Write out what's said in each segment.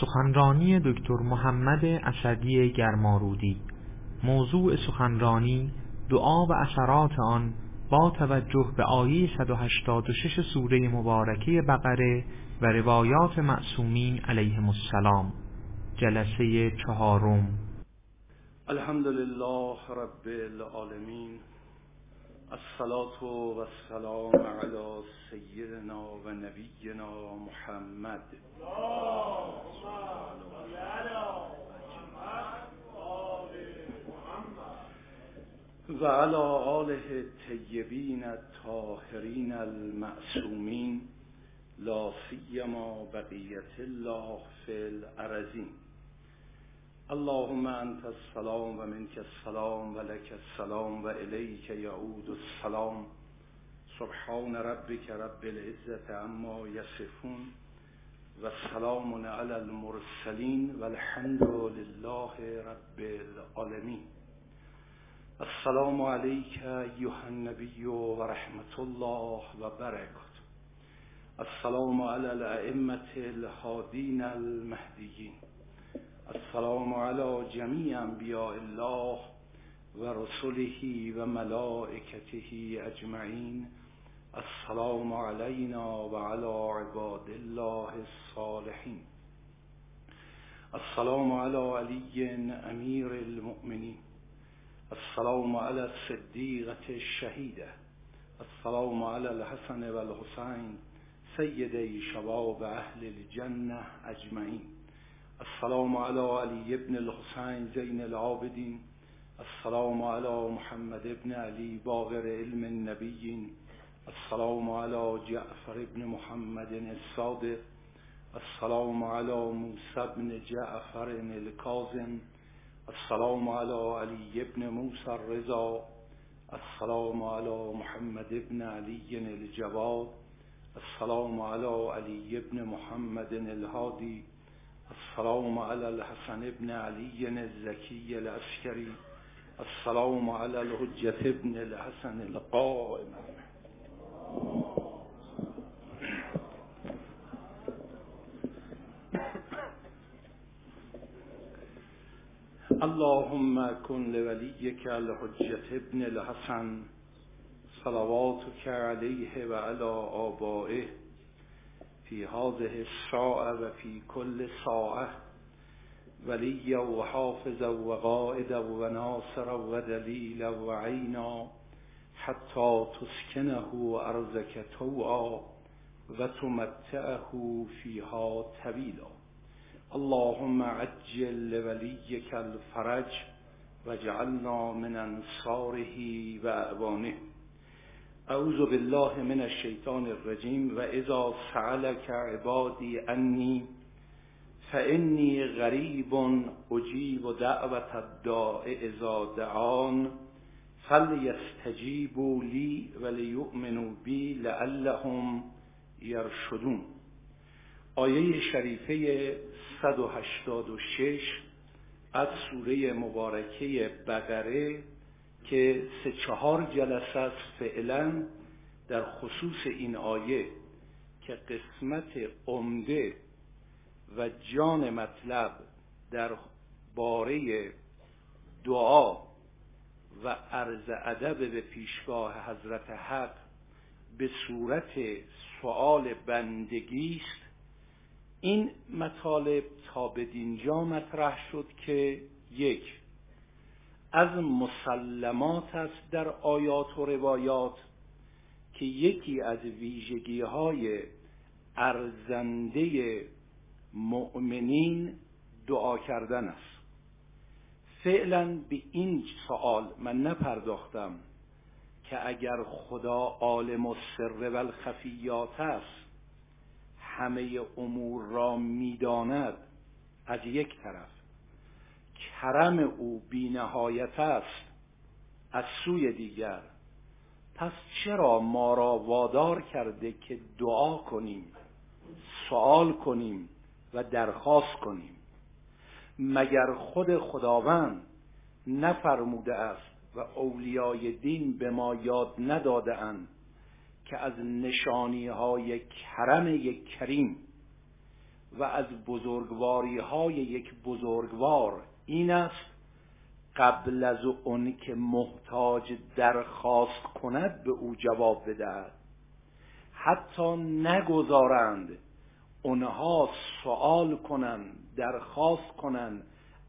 سخنرانی دکتر محمد اسدی گرمارودی. موضوع سخنرانی دعا و اثرات آن با توجه به آیه 186 سوره مبارکه بقره و روایات معصومین علیهم السلام. جلسه چهارم. الحمد لله رب العالمین. الصلاة و السلام علی سیدنا و نبینا محمد. و علی آله الطیبین الطاهرین المعصومین لا سیما بقیت الله فی الارضین. اللهم انت السلام و منك السلام و لك السلام و الیک یعود السلام. سبحان ربك رب العزة عما یصفون و سلام علی المرسلین و الحمد لله رب العالمین. السلام علیک ایها النبی و رحمت الله و برکاته. السلام علی الائمة الهادین المهدیین. السلام علی جمیع انبیاء الله و رسله و ملائکته اجمعین. السلام علینا و علی عباد الله الصالحین. السلام علی علی امیر المؤمنین. السلام علی الصدیقة الشهیده. السلام علی الحسن و الحسین سیدی شباب اهل الجنه اجمعین. السلام على علي بن الحسين زين العابدين السلام على محمد بن علي باغر علم النبيين السلام على جعفر بن محمد الصادق. السلام على موسى بن جعفر الكاظم السلام على علي بن موسى الرضا. السلام على محمد بن علي الجواد السلام على علي بن محمد الهادي السلام على الحسن بن علي الزكي العسكري. السلام على الحجة بن الحسن القائم. اللهم كن لوليك الحجة بن الحسن. صلواتك عليه وعلى آبائه. في هذه الساعة وفي كل ساعة. وليا وحافظا وقائدا وناصرا ودليلا وعينا حتى تسكنه أرزك توعا وتمتعه فيها طويلا اللهم عجل لوليك الفرج واجعلنا من أنصاره وأعوانه اعوذ بالله من الشیطان الرجیم و اذا سألك عبادی انی فانی غریب اجیب دعوت الداع اذا دعان فلیستجیبوا لی ولیؤمنوا بی لعلهم یرشدون. آیه شریفه 186 از سوره مبارکه بقره که سه چهار جلسه است فعلا در خصوص این آیه که قسمت عمده و جان مطلب در باره دعا و عرض ادب به پیشگاه حضرت حق به صورت سوال بندگی است. این مطالب تا به دینجا مطرح شد که یک از مسلمات است در آیات و روایات که یکی از ویژگی های ارزنده مؤمنین دعا کردن است. فعلا به این سوال من نپرداختم که اگر خدا عالم و سر و الخفیات است همه امور را می‌داند از یک طرف. کرم او بینهایت است از سوی دیگر. پس چرا ما را وادار کرده که دعا کنیم سوال کنیم و درخواست کنیم؟ مگر خود خداوند نفرموده است و اولیای دین به ما یاد نداده اند که از نشانی های کرم یک کریم و از بزرگواری های یک بزرگوار این است قبل از اون که محتاج درخواست کند به او جواب بدهد. حتی نگذارند اونها سوال کنند درخواست کنند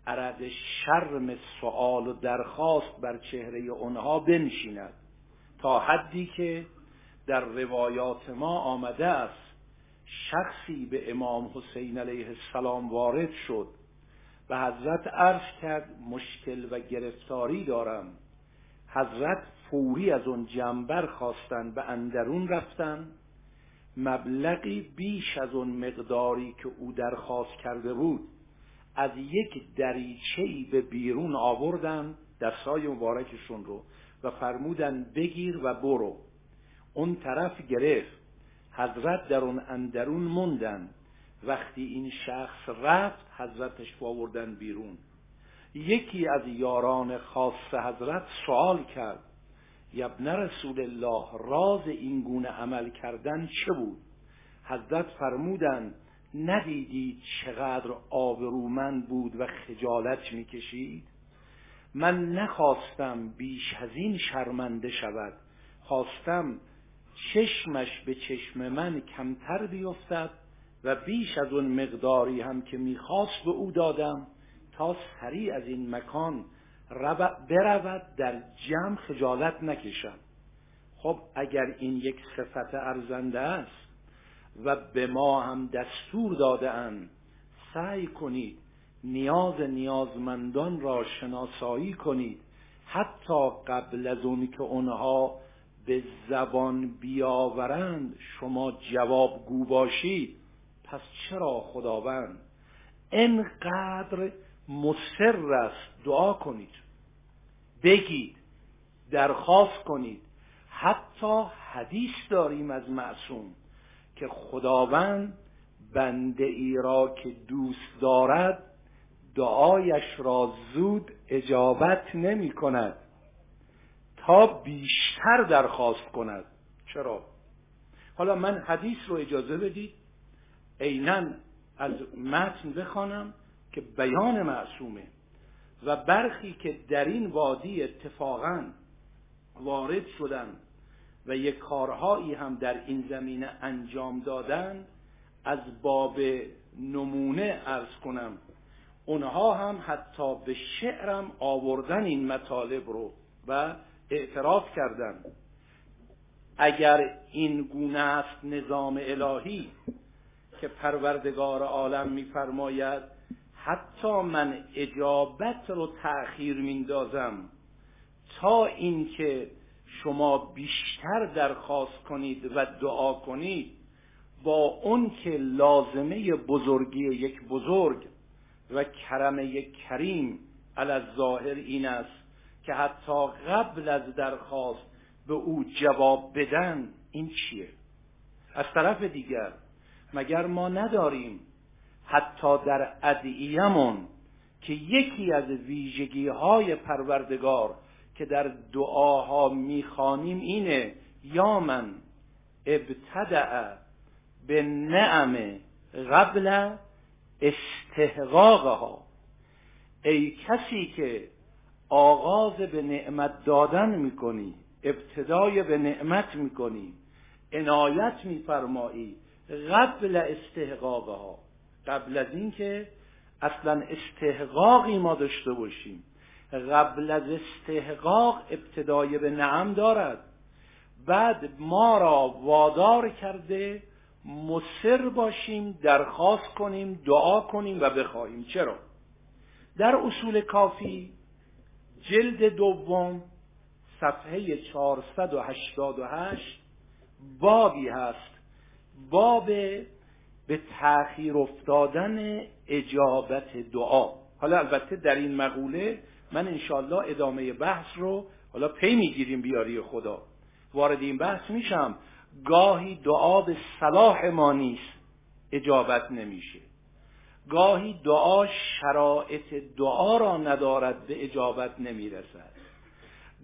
عرض شرم سوال و درخواست بر چهره اونها بنشیند. تا حدی که در روایات ما آمده است شخصی به امام حسین علیه السلام وارد شد. و حضرت عرض کرد مشکل و گرفتاری دارم. حضرت فوری از اون جنبر خواستن به اندرون رفتن. مبلغی بیش از اون مقداری که او درخواست کرده بود از یک دریچهی به بیرون آوردن دستای مبارکشون رو و فرمودن بگیر و برو. اون طرف گرفت. حضرت در اون اندرون موندن. وقتی این شخص رفت حضرتش آوردن بیرون. یکی از یاران خاص حضرت سوال کرد یبن رسول الله راز این گونه عمل کردن چه بود؟ حضرت فرمودند ندیدید چقدر آبرومند بود و خجالت می‌کشید؟ من نخواستم بیش از این شرمنده شود. خواستم چشمش به چشم من کمتر بیفتد و بیش از اون مقداری هم که می‌خواست به او دادم تا سریع از این مکان برود در جمع خجالت نکشم. خب اگر این یک صفت ارزنده است و به ما هم دستور داده سعی کنید نیاز نیازمندان را شناسایی کنید. حتی قبل از اون که اونها به زبان بیاورند شما جوابگو باشید. پس چرا خداوند انقدر مصر است دعا کنید؟ بگید درخواست کنید. حتی حدیث داریم از معصوم که خداوند بنده ای را که دوست دارد دعایش را زود اجابت نمی کند تا بیشتر درخواست کند. چرا؟ حالا من حدیث رو اجازه بدید. عینا از متن بخوانم که بیان معصومه و برخی که در این وادی اتفاقا وارد شدن و یک کارهایی هم در این زمینه انجام دادن از باب نمونه ارز کنم اونها هم حتی به شعرم آوردن این مطالب رو و اعتراف کردن. اگر این گونه است نظام الهی که پروردگار عالم میفرماید حتی من اجابت رو تأخیر میندازم تا اینکه شما بیشتر درخواست کنید و دعا کنید. با اون که لازمه بزرگی یک بزرگ و کرم یک کریم علی ظاهر این است که حتی قبل از درخواست به او جواب بدن این چیه؟ از طرف دیگر مگر ما نداریم حتی در ادعیمون که یکی از ویژگی های پروردگار که در دعاها می‌خوانیم اینه یا من ابتدع به نعم قبل استحقاقها. ای کسی که آغاز به نعمت دادن می‌کنی ابتدای به نعمت می‌کنی عنایت میفرمایی قبل استحقاقها. قبل از اینکه اصلا استحقاقی ما داشته باشیم. قبل از استحقاق ابتدای به نعم دارد. بعد ما را وادار کرده مصر باشیم درخواست کنیم دعا کنیم و بخواهیم. چرا؟ در اصول کافی جلد دوم صفحه 488 بابی هست باب به تأخیر افتادن اجابت دعا. حالا البته در این مقوله من انشالله ادامه بحث رو حالا پی می‌گیریم بیاری خدا. وارد این بحث میشم. گاهی دعا به صلاح ما نیست اجابت نمیشه. گاهی دعا شرایط دعا را ندارد به اجابت نمی‌رسد.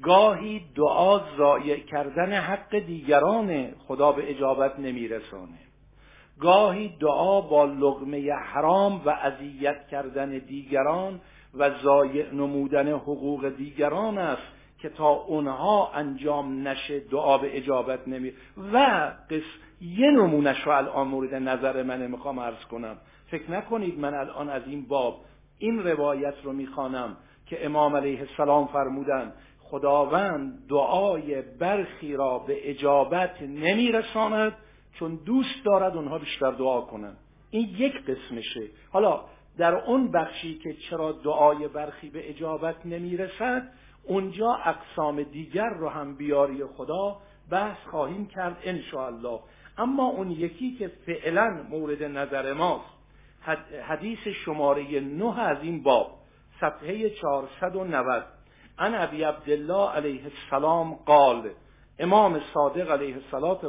گاهی دعا ضایع کردن حق دیگران خدا به اجابت نمیرسانه. گاهی دعا با لغمه حرام و اذیت کردن دیگران و ضایع نمودن حقوق دیگران است که تا اونها انجام نشه دعا به اجابت نمی و قص یه نمونش رو الان مورد نظر منه می‌خوام عرض کنم. فکر نکنید من الان از این باب این روایت رو می‌خوانم که امام علیه السلام فرمودن خداوند دعای برخی را به اجابت نمیرساند چون دوست دارد اونها بیشتر دعا کنند. این یک قسمشه. حالا در اون بخشی که چرا دعای برخی به اجابت نمی‌رسد اونجا اقسام دیگر رو هم بیاری خدا بحث خواهیم کرد ان اما اون یکی که فعلا مورد نظر ماست حدیث شماره نه از این باب صفحه 490 ان ابی عبدالله علیه السلام قال امام صادق علیه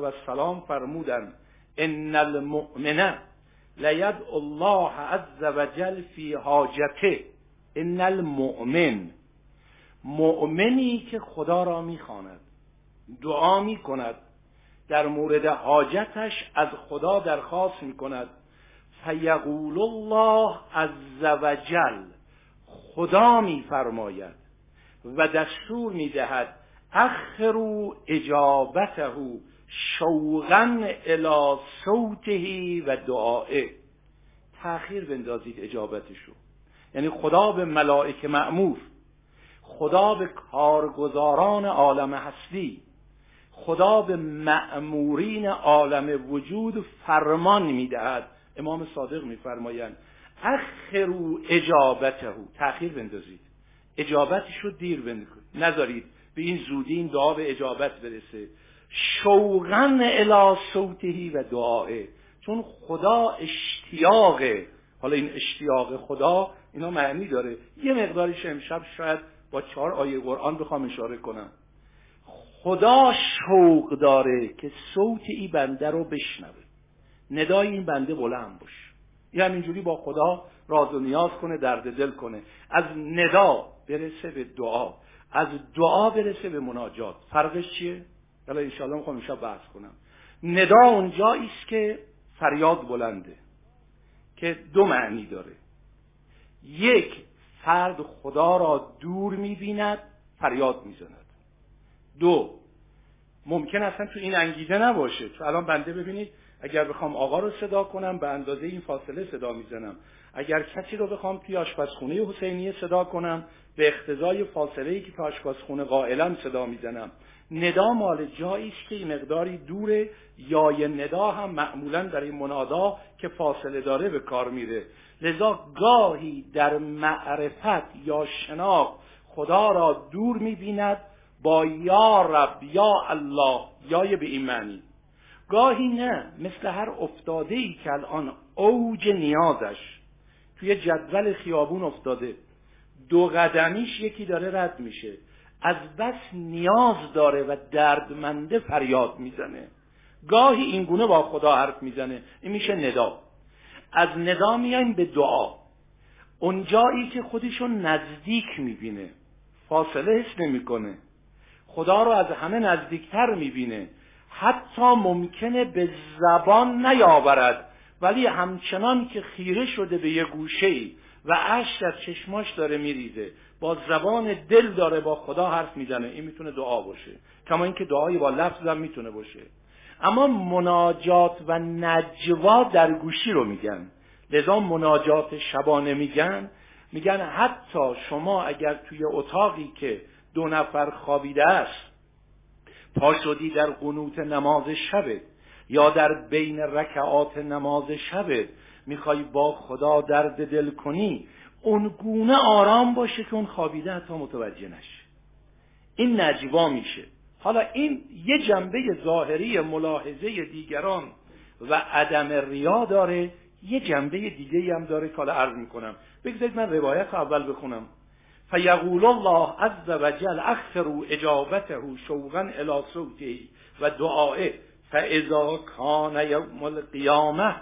السلام فرمودند ان المؤمن لید الله عز وجل فی حاجته. ان المؤمن. مؤمنی که خدا را می‌خواند دعا می‌کند در مورد حاجتش از خدا درخواست می‌کند. فیقول الله عز وجل. خدا میفرماید. و دستور می‌دهد. اخرو اجابته شوقا الى صوته و دعائه. تأخیر بندازید اجابتشو. یعنی خدا به ملائکه معمور خدا به کارگزاران عالم هستی. خدا به معمورین عالم وجود فرمان می‌دهد. امام صادق میفرمایند اخرو اجابته. تأخیر بندازید. اجابتش رو دیر بندازید نذارید به این زودی این دعا به اجابت برسه. شوقا الی صوتهی و دعائه چون خدا اشتیاقه حالا این اشتیاق خدا اینا معنی داره. یه مقداریش امشب شاید با چهار آیه قرآن بخوام اشاره کنم. خدا شوق داره که صوت این بنده رو بشنوه. ندای این بنده بلند باشه این همینجوری با خدا راز و نیاز کنه درد دل کنه. از ندا برسه به دعا. از دعا برسه به مناجات. فرقش چیه؟ حالا انشاءالله می‌خوام امشب بحث کنم. ندا اونجایی است که فریاد بلنده که دو معنی داره. یک فرد خدا را دور می‌بیند فریاد می‌زند. دو ممکن اصلا تو این انگیزه نباشه. تو الان بنده ببینید اگر بخوام آقا رو صدا کنم به اندازه این فاصله صدا می‌زنم. اگر کسی رو بخوام توی آشپزخونه حسینیه صدا کنم به اقتضای فاصله ای که تو آشپزخونه قائلا صدا می‌زنم. ندا مال جایی است که مقداری دوره یا ندا هم معمولا در این منادا که فاصله داره به کار میره. لذا گاهی در معرفت یا شناخت خدا را دور می‌بیند با یا رب یا الله یای به این معنی. گاهی نه مثل هر افتاده ای که الان اوج نیازش توی جدول خیابون افتاده. دو قدمیش یکی داره رد میشه. از بس نیاز داره و دردمنده فریاد می‌زنه. گاهی اینگونه با خدا حرف می‌زنه. این میشه ندا. از ندا میایم به دعا. اونجایی که خودشون نزدیک می‌بینه. فاصله حس نمی‌کنه. خدا رو از همه نزدیکتر می‌بینه. حتی ممکنه به زبان نیاورد. ولی همچنان که خیره شده به یه گوشه ای و عشق در چشماش داره میریزه با زبان دل داره با خدا حرف می‌زنه. این می‌تونه دعا باشه. کما اینکه دعایی با لفظ هم می‌تونه باشه. اما مناجات و نجوا در گوشی رو میگن. لذا مناجات شبانه میگن. میگن حتی شما اگر توی اتاقی که دو نفر خوابیده است پا شدی در قنوت نماز شبه یا در بین رکعات نماز شبه می‌خوای با خدا درد دل کنی اون گونه آرام باشه که اون خوابیده حتی متوجه نشه این نجوا میشه. حالا این یه جنبه ظاهری ملاحظه دیگران و عدم ریا داره یه جنبه دیگه هم داره که حالا عرض می‌کنم. بگذارید من روایت اول بخونم. فیقول الله عز وجل اخروا اجابته شوقا الى صوته و دعائه فاذا کان یوم القیامه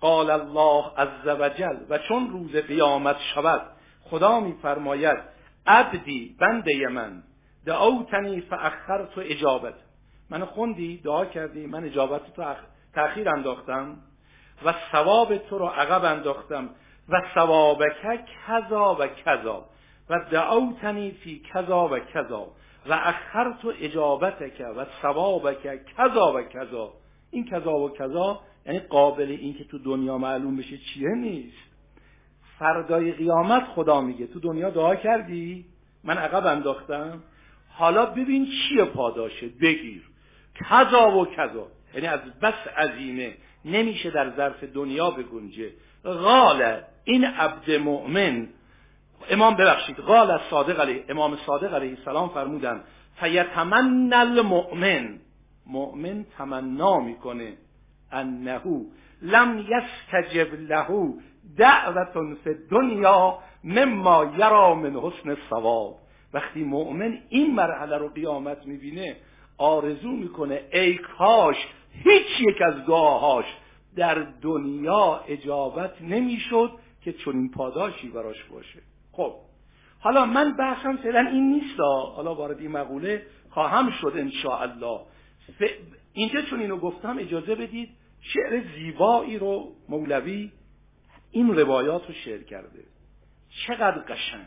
قال الله عز وجل و چون روز قیامت شود خدا میفرماید عبدی بنده من دعوتنی فاخرت اجابت. من خوندی؟ دعا کردی؟ من اجابت تو تأخیر انداختم. و ثواب تو رو عقب انداختم. و ثوابک کذا و کذا. و دعوتنی فی کذا و کذا و اخرت اجابتک و ثوابک کذا و کذا. این کذا و کذا یعنی قابل این که تو دنیا معلوم بشه چیه نیست. فردای قیامت خدا میگه. تو دنیا دعا کردی؟ من عقب انداختم. حالا ببین چیه پاداشه؟ بگیر. کذا و کذا. یعنی از بس عظیمه. نمیشه در ظرف دنیا بگنجه. غال این عبد مؤمن امام ببخشید قال صادق علیه امام صادق علیه السلام فرمودن فیتمن المؤمن مؤمن تمنا می‌کنه انه لم یستجب له دعوت فی دنیا مما یرا من حسن ثواب وقتی مؤمن این مرحله رو قیامت می‌بینه آرزو می‌کنه ای کاش هیچ یک از دعاهاش در دنیا اجابت نمی‌شد که چنین پاداشی براش باشه. خب حالا من بحثم فعلا این نیست حالا وارد این مقوله خواهم شد ان الله ف... اینجا چون اینو گفتم اجازه بدید شعر زیبایی رو مولوی این روایات رو شعر کرده. چقدر قشنگ.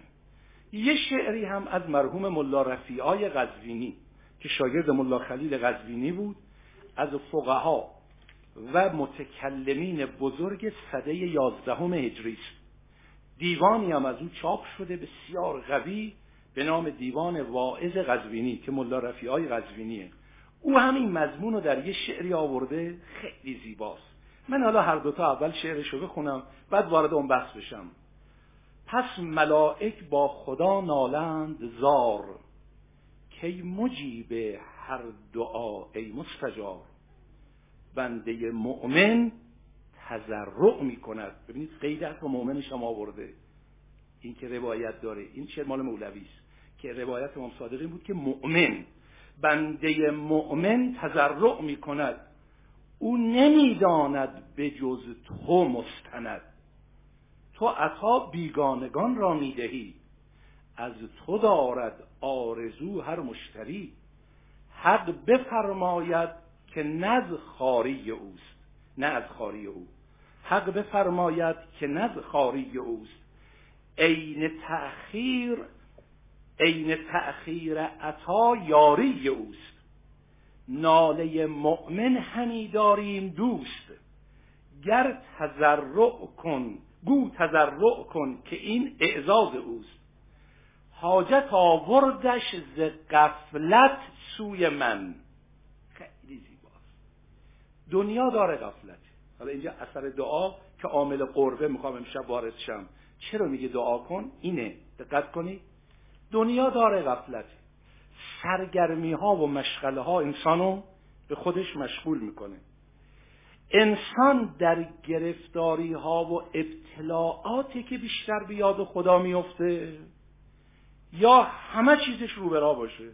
یه شعری هم از مرحوم ملا رفیعای غزوینی که شاگرد ملا خلیل غزوینی بود از فقها و متکلمین بزرگ صده یازدهم هجری است دیوانی هم از او چاپ شده بسیار قوی به نام دیوان واعظ غزوینی که ملا رفیعای غزوینیه. او همین مضمون رو در یه شعری آورده خیلی زیباست. من حالا هر دوتا اول شعرش رو بخونم بعد وارد اون بحث بشم. پس ملائک با خدا نالند زار کی مجیب هر دعا ای مستجار. بنده مؤمن تذرع می کند ببینید قیدت و مؤمنش هم آورده این که روایت داره. این شعر مال مولوی است که روایت امام صادق این بود که مؤمن بنده مؤمن تذرع می کند او نمی‌داند به جز تو مستند. تو عطا بیگانگان را می‌دهی. از تو دارد آرزو هر مشتری. حق بفرماید که نز خاری اوست نه از خاری او. حق بفرماید که نز خاری اوست. عین تأخیر عین تأخیر عطا یاری اوست. ناله مؤمن همی داریم دوست. گر تذرع کن گو تذرع کن که این اعزاز اوست. حاجت آوردش ز قفلت سوی من. خیلی زیباست. دنیا داره قفلت حالا اینجا اثر دعا که عامل قربه می‌خوام امشب وارد شم. چرا میگه دعا کن؟ اینه. دقت کنید. دنیا داره غفلت. سرگرمی ها و مشغله ها انسانو به خودش مشغول می‌کنه. انسان در گرفتاری ها و ابتلاعاتی که بیشتر به یاد خدا میفته یا همه چیزش رو برا باشه.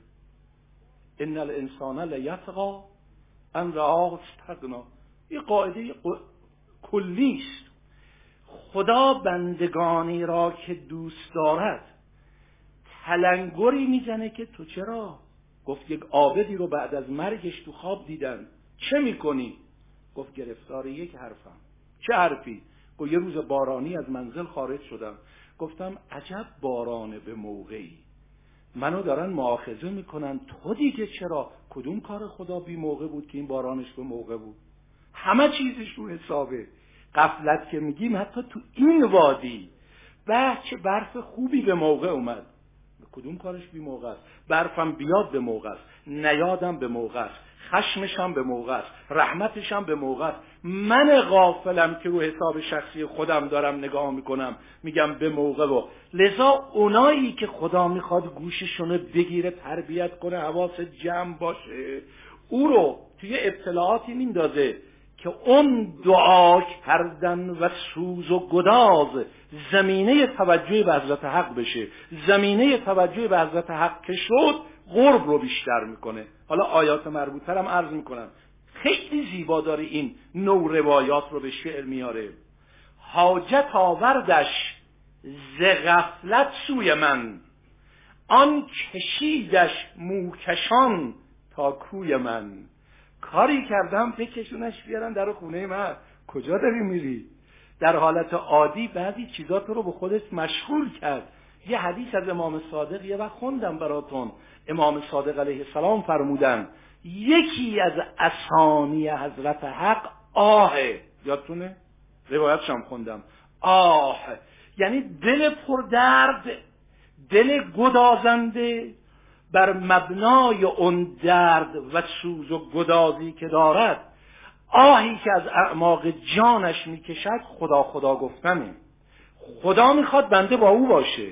ان الانسان لیطغا ان رآه استغنا. این قاعده کلی است خدا بندگانی را که دوست دارد تلنگری می‌زنه که تو چرا؟ گفت یک عابدی رو بعد از مرگش تو خواب دیدن چه می‌کنی؟ گفت گرفتار یک حرفم. چه حرفی؟ گفت یه روز بارانی از منزل خارج شدم. گفتم عجب بارانه به موقعی. منو دارن معاخذه می‌کنن. تو دیگه چرا؟ کدوم کار خدا بی موقع بود که این بارانش به موقع بود؟ همه چیزش رو حسابه. قفلت که میگیم حتی تو این وادی به چه برف خوبی به موقع اومد. کدوم کارش بی موقع است؟ برفم بیاد به موقع است. نیادم به موقع است. خشمشم به موقع است. رحمتشم به موقع است. من غافلم که رو حساب شخصی خودم دارم نگاه می‌کنم. میگم به موقع و. لذا اونایی که خدا می‌خواد گوششونو بگیره تربیت کنه حواس جمع باشه او رو توی اطلاعاتی میندازه. که اون دعا کردن و سوز و گداز زمینه توجه به حضرت حق بشه. زمینه توجه به حضرت حق که شد قرب رو بیشتر می‌کنه. حالا آیات مربوطه هم عرض می‌کنم. خیلی زیبا داره این نو روایات رو به شعر میاره. حاجت آوردش ز غفلت سوی من. آن کشیدش موکشان تا کوی من. کاری کردم بکشونش بیارن در خونه من. کجا داری میری؟ در حالت عادی بعضی چیزا تو رو به خودت مشغول کرد. یه حدیث از امام صادق یه وقت خوندم براتون. امام صادق علیه السلام فرمودن یکی از اسانی حضرت حق آهه یادتونه؟ روایتش هم خوندم. آه. یعنی دل پردرد دل گدازنده بر مبنای اون درد و سوز و گدازی که دارد آهی که از اعماق جانش می‌کشد خدا خدا گفتنه. خدا می‌خواد بنده با او باشه.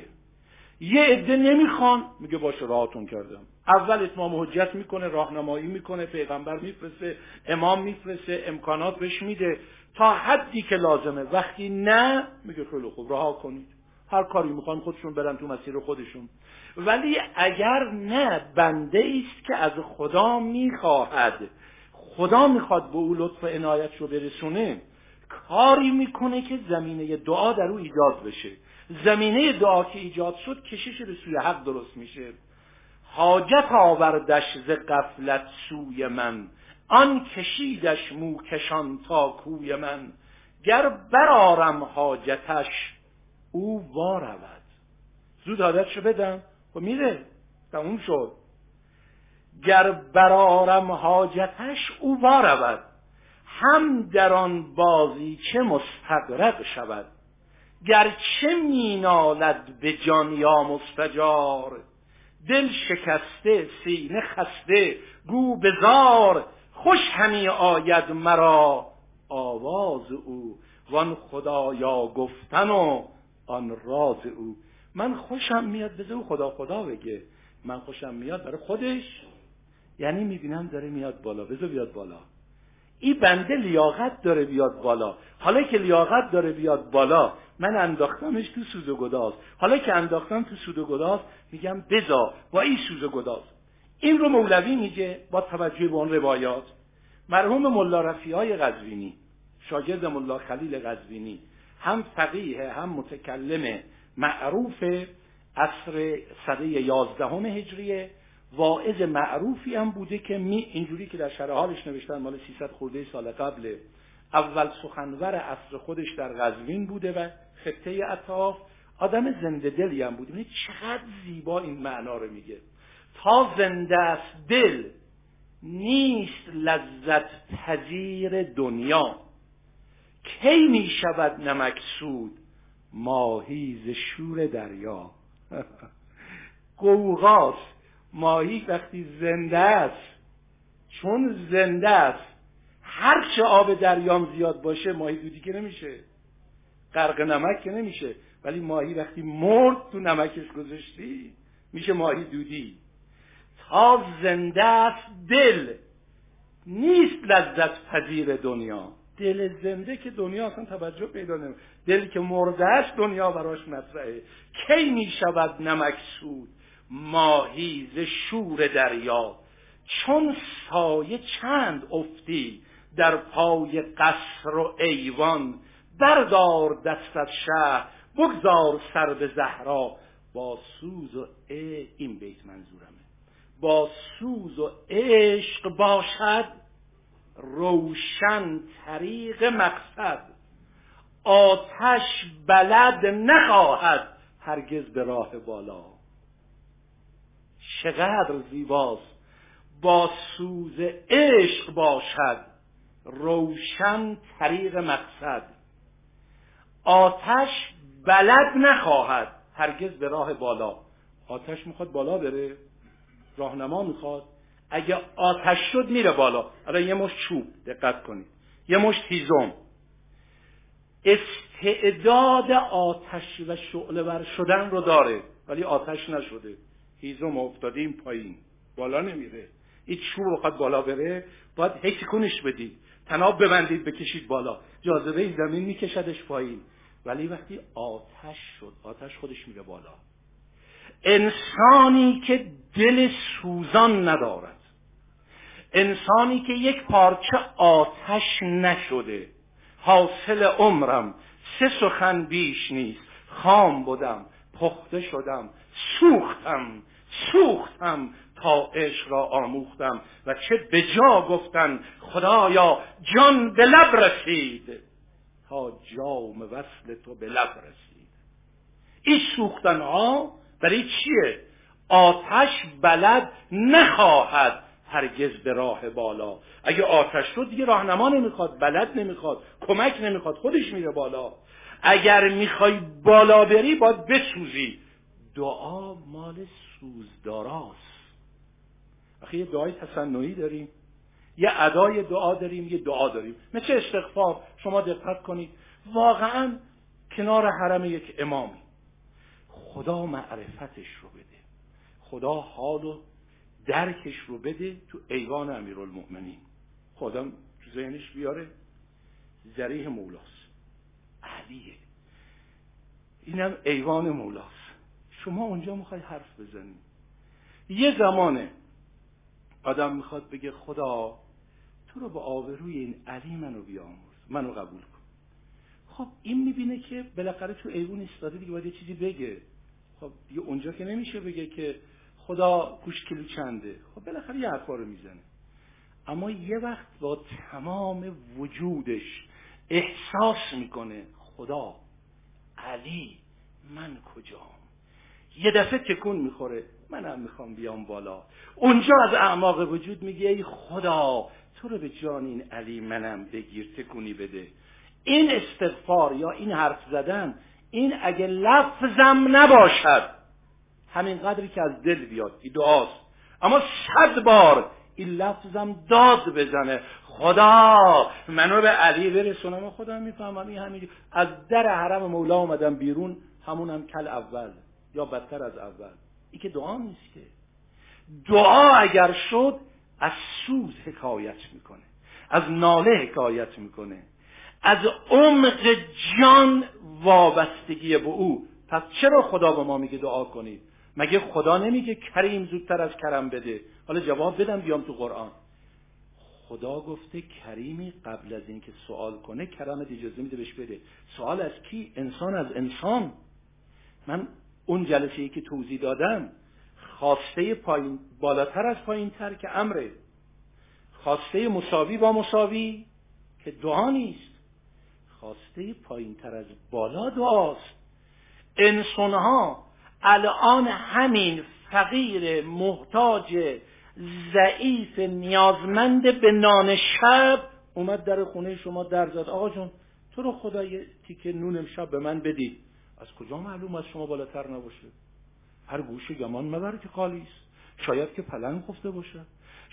یه عده نمی‌خوان. میگه باشه راهتون کردم. اول اتمام حجت می‌کنه راهنمایی می‌کنه پیغمبر میفرسته امام میفرسته امکانات بهش میده. تا حدی که لازمه. وقتی نه میگه خیلی خوب رها کنید. هر کاری می‌خوان خودشون برن تو مسیر خودشون. ولی اگر نه بنده است که از خدا می‌خواهد. خدا می‌خواد به او لطف عنایت رو برسونه. کاری می‌کنه که زمینه دعا در او ایجاد بشه. زمینه دعا که ایجاد شد کشش به سوی حق درست میشه. حاجت آوردش ز قفلت سوی من. آن کشیدش موکشان تا کوی من. گر برارم حاجتش او وارود زود حاجتشو بدم. خب میره. تموم شد. گر برارم حاجتش او وارود هم در آن بازی چه مستقرق شود. گرچه مینالد به جان یا مستجار. دل شکسته سینه خسته گو بزار خوش همی آید مرا. آواز او. وان خدایا گفتن و آن راز او. من خوشم میاد بذار او خدا خدا بگه. من خوشم میاد برای خودش. یعنی می‌بینم داره میاد بالا. بذار بیاد بالا. این بنده لیاقت داره بیاد بالا. حالا که لیاقت داره بیاد بالا من انداختمش تو سوز و گداز. حالا که انداختم تو سود و گداز میگم بزا با این سوز و گداز. این رو مولوی میگه با توجه به اون روایات. مرحوم ملا رفیع های غزوینی شاگرد ملا خلیل غزوینی هم فقیه هم متکلم معروف عصر صده یازدهم هجریه. واعظ معروفی هم بوده که می اینجوری که در شرح حالش نوشتن مال 300 خورده سال قبل اول سخنور عصر خودش در غزوین بوده و خطه اطراف آدم زنده دلی هم بوده چقدر زیبا این معنا رو میگه. تا زنده است دل نیست لذت پذیر دنیا. کی می شود نمکسود ماهی ز شور دریا. قوقاست ماهی وقتی زنده است چون زنده است هر چه آب دریام زیاد باشه ماهی دودی که نمیشه. غرق نمک که نمیشه. ولی ماهی وقتی مرد تو نمکش گذاشتی میشه ماهی دودی. تا زنده است دل نیست لذت پذیر دنیا. دل زنده که دنیا اصلا توجه پیدا نمید دل که است دنیا براش مطرحه. کی می‌شود نمک سود؟ ماهی ز شور دریا. چون سایه چند افتی در پای قصر و ایوان بردار دست از شهر بگذار سر به زهرا. با سوز و ای این بیت منظورمه. با سوز و عشق باشد روشن طریق مقصد. آتش بلد نخواهد هرگز به راه بالا. چقدر زیباست. با سوز عشق باشد. روشن طریق مقصد. آتش بلد نخواهد هرگز به راه بالا. آتش می‌خواد بالا بره. راهنما می‌خواد. اگه آتش شد میره بالا. الان یه مشت چوب دقت کنید. یه مشت هیزم. استعداد آتش و شعله ور شدن رو داره ولی آتش نشده. هیزم افتادیم پایین. بالا نمیره. این چوب بخواد بالا بره باید هیچ بدید. تناب ببندید بکشید بالا. جاذبه زمین میکشدش پایین. ولی وقتی آتش شد آتش خودش میره بالا. انسانی که دل سوزان ندارد. انسانی که یک پارچه آتش نشده حاصل عمرم سه سخن بیش نیست. خام بودم پخته شدم سوختم سوختم تا عشق را آموختم. و چه به جا گفتن خدایا جان به لب رسید. تا جام وصل تو به لب رسید. این سوختن ها برای چیه؟ آتش بلد نخواهد هرگز به راه بالا. اگه آتش رو دیگه راهنما نمی‌خواد بلد نمی‌خواد کمک نمی‌خواد خودش میره بالا. اگر می‌خوای بالا بری باید بسوزی. دعا مال سوزداراست. وقتی یه دعای تصنعی داریم. یه ادای دعا داریم یه دعا داریم. مثل استغفار. شما دقت کنید. واقعا کنار حرم یک امامی. خدا معرفتش رو بده. خدا حال و درکش رو بده تو ایوان امیرالمؤمنین. خدا تو ذهنش بیاره. زریح مولاست. علیه. اینم ایوان مولاست. شما اونجا می‌خوای حرف بزنی. یه زمانه آدم می‌خواد بگه خدا تو رو به آبروی این علی منو بیاموز منو قبول کن. خب این می‌بینه که بالاخره تو ایوان ایستاده دیگه باید یه چیزی بگه. خب دیگه اونجا که نمیشه بگه که خدا گوش کیلو چنده. خب بالاخره یه حرفا رو می‌زنه. اما یه وقت با تمام وجودش احساس می‌کنه خدا علی من کجام؟ یه دفعه تکون می‌خوره منم می‌خوام بیام بالا. اونجا از اعماق وجود میگه ای خدا تو رو به جان این علی منم بگیر تکونی بده. این استغفار یا این حرف زدن این اگه لفظم نباشد همین قدری که از دل بیاد این دعاست. اما صد بار این لفظم داد بزنه. خدا منو به علی برسونم خدا می‌فهمم این همین از در حرم مولا اومدم بیرون همونم کل اول یا بدتر از اول. این که دعا نیست که. دعا اگر شد از سوز حکایت می‌کنه. از ناله حکایت می‌کنه. از عمق جان وابستگی به او. پس چرا خدا به ما میگه دعا کنید؟ مگه خدا نمیگه کریم زودتر از کرم بده؟ حالا جواب بدم بیام تو قرآن. خدا گفته کریمی قبل از اینکه سوال کنه کرامت اجازه میده بهش بده. سوال از کی؟ انسان از انسان. من اون جلسه ای که توضیح دادم خواسته پایین بالاتر از پایین تر که امره. خواسته مساوی با مساوی که دعا نیست. خواسته پایین تر از بالا دعاست. انسان ها الان همین فقیر محتاج ضعیف نیازمند به نان شب اومد در خونه شما در زد. آقا جون تو رو خدا یه تیکه نون امشب به من بدید از کجا معلوم از شما بالاتر نباشه؟ هر گوشه گمان مبر که خالی است. شاید که پلنگ خفته باشه.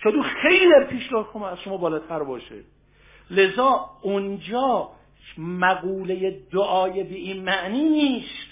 شاید او خیلی در پیش از شما بالاتر باشه. لذا اونجا مقوله دعای به این معنی نیست.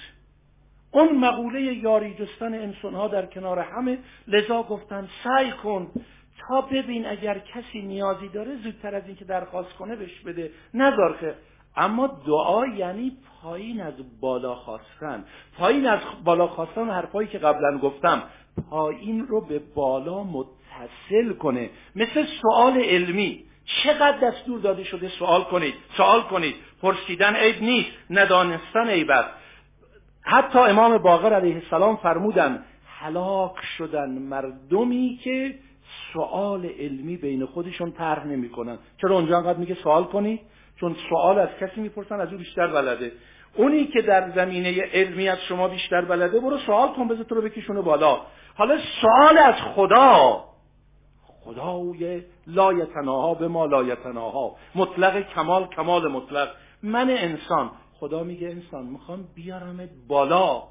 اون مقوله یاری جستن انسان ها در کنار همه لذا گفتن سعی کن تا ببین اگر کسی نیازی داره زودتر از اینکه درخواست کنه بهش بده. نذار که اما دعا یعنی پایین از بالا خواستن. پایین از بالا خواستن حرفایی که قبلا گفتم. پایین رو به بالا متصل کنه. مثل سوال علمی. چقدر دستور داده شده سوال کنید؟ سوال کنید. پرسیدن عیب نیست. ندانستن عیب است. حتی امام باقر علیه السلام فرمودن هلاک شدن مردمی که سوال علمی بین خودشون طرح نمی‌کنن. چرا اونجا انقدر میگه سوال کنید چون سوال از کسی می‌پرسن از او بیشتر بلده. اونی که در زمینه علمی از شما بیشتر بلده برو سوال کن بذار تو رو بکشونه بالا. حالا سوال از خدا. خدای لا یتناها به ما لا یتناها. مطلق کمال کمال مطلق. من انسان. خدا میگه انسان می‌خوام بیارمت بالا.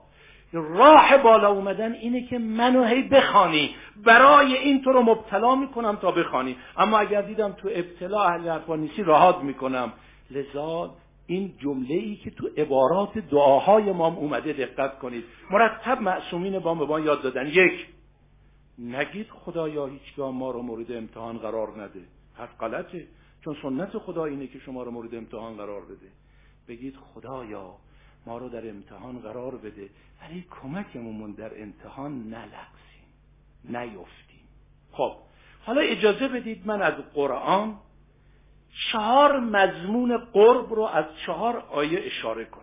راه بالا اومدن اینه که منو هی بخوانی. برای این تو رو مبتلا می‌کنم تا بخوانی. اما اگر دیدم تو ابتلا اهل نیستی راحت می‌کنم. لذا این جمله ای که تو عبارات دعاهای ما اومده دقت کنید. مرتب معصومین با به ما یاد دادن. یک نگید خدایا هیچگاه ما رو مورد امتحان قرار نده. حرف غلطه. چون سنت خدا اینه که شما رو مورد امتحان قرار بده. بگید خدایا ما رو در امتحان قرار بده. ولی کمکمون در امتحان نلغزیم نیفتیم. خب حالا اجازه بدید من از قرآن چهار مضمون قرب رو از چهار آیه اشاره کنم.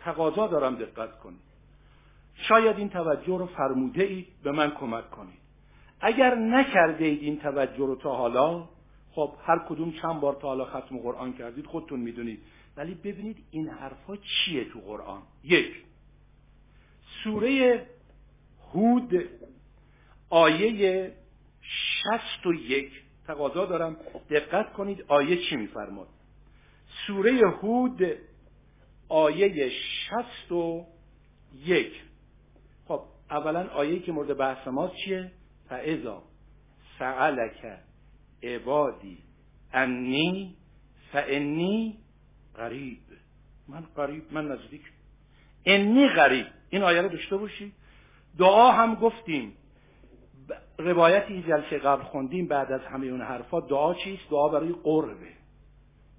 تقاضا دارم دقت کنید. شاید این توجه رو فرموده اید به من کمک کنید. اگر نکرده اید این توجه رو تا حالا خب هر کدوم چند بار تا حالا ختم قرآن کردید خودتون می‌دونید. ولی ببینید این حرفا چیه تو قرآن؟ یک سوره هود آیه شست و یک. تقاضا دارم. دقت کنید آیه چی میفرماد. سوره هود آیه شست و یک. خب اولا آیه که مورد بحث ما چیه؟ فعضا سعلک عبادی انی فانی قریب من قریب من نزدیک. انی قریب این آیه رو داشته باشید دعا هم گفتیم. روایتی جلسه قبل خوندیم. بعد از همه اون حرفا دعا چیست؟ دعا برای قربه.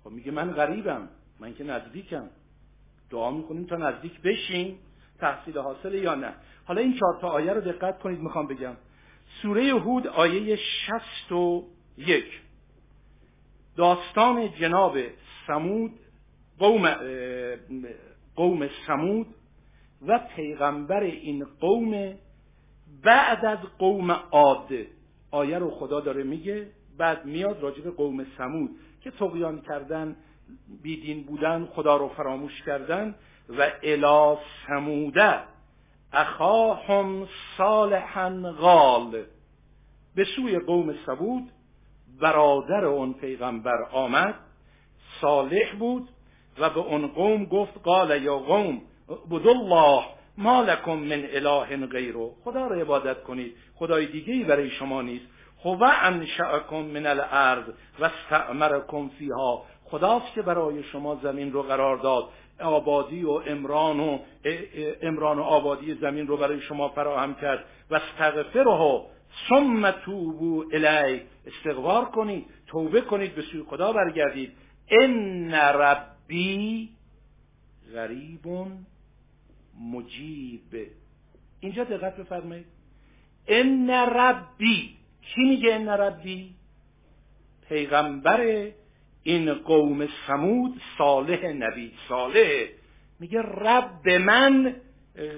خب میگه من غریبم. من که نزدیکم. دعا می‌کنیم تا نزدیک بشیم. تحصیل حاصل یا نه؟ حالا این چهار تا آیه رو دقت کنید. می‌خوام بگم. سوره هود آیه شست و یک. داستان جناب سمود قوم قوم سمود و پیغمبر این قوم بعد از قوم عاد. آیه رو خدا داره میگه بعد میاد راجع به قوم سمود که تقیان کردن بیدین بودن خدا رو فراموش کردن و الا سموده اخاهم صالحا غال. به سوی قوم سمود برادر اون پیغمبر آمد صالح بود و به اون قوم گفت قال یا قوم بود الله ما لکم من اله غیره خدا را عبادت کنید. خدای دیگه ای برای شما نیست. هو انشأکم من الارض و استعمرکم فیها. خداست که برای شما زمین رو قرار داد. آبادی و امران و امران و آبادی زمین رو برای شما فراهم کرد. و استغفره ثم توبو الی استغفار کنید توبه کنید به سوی خدا برگردید. ان ربی غریبون مجیب اینجا دقت بفرمایید. ان ربی. کی میگه ان ربی؟ پیغمبر این قوم سمود صالح نبی صالح. میگه رب من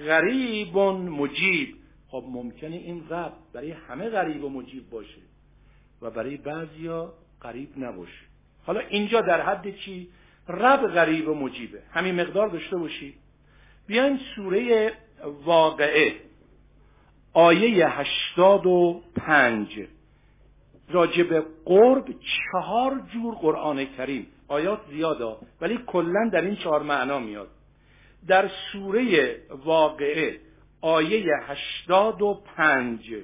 غریب مجیب. خب ممکنه این رب برای همه غریب و مجیب باشه و برای بعضیا غریب نباشه. حالا اینجا در حد چی؟ رب غریب و مجیبه. همین مقدار داشته باشید بیاین سوره واقعه آیه هشتاد و پنج. راجب قرب چهار جور قرآن کریم. آیات زیاده ولی کلا در این چهار معنا میاد. در سوره واقعه آیه هشتاد و پنج.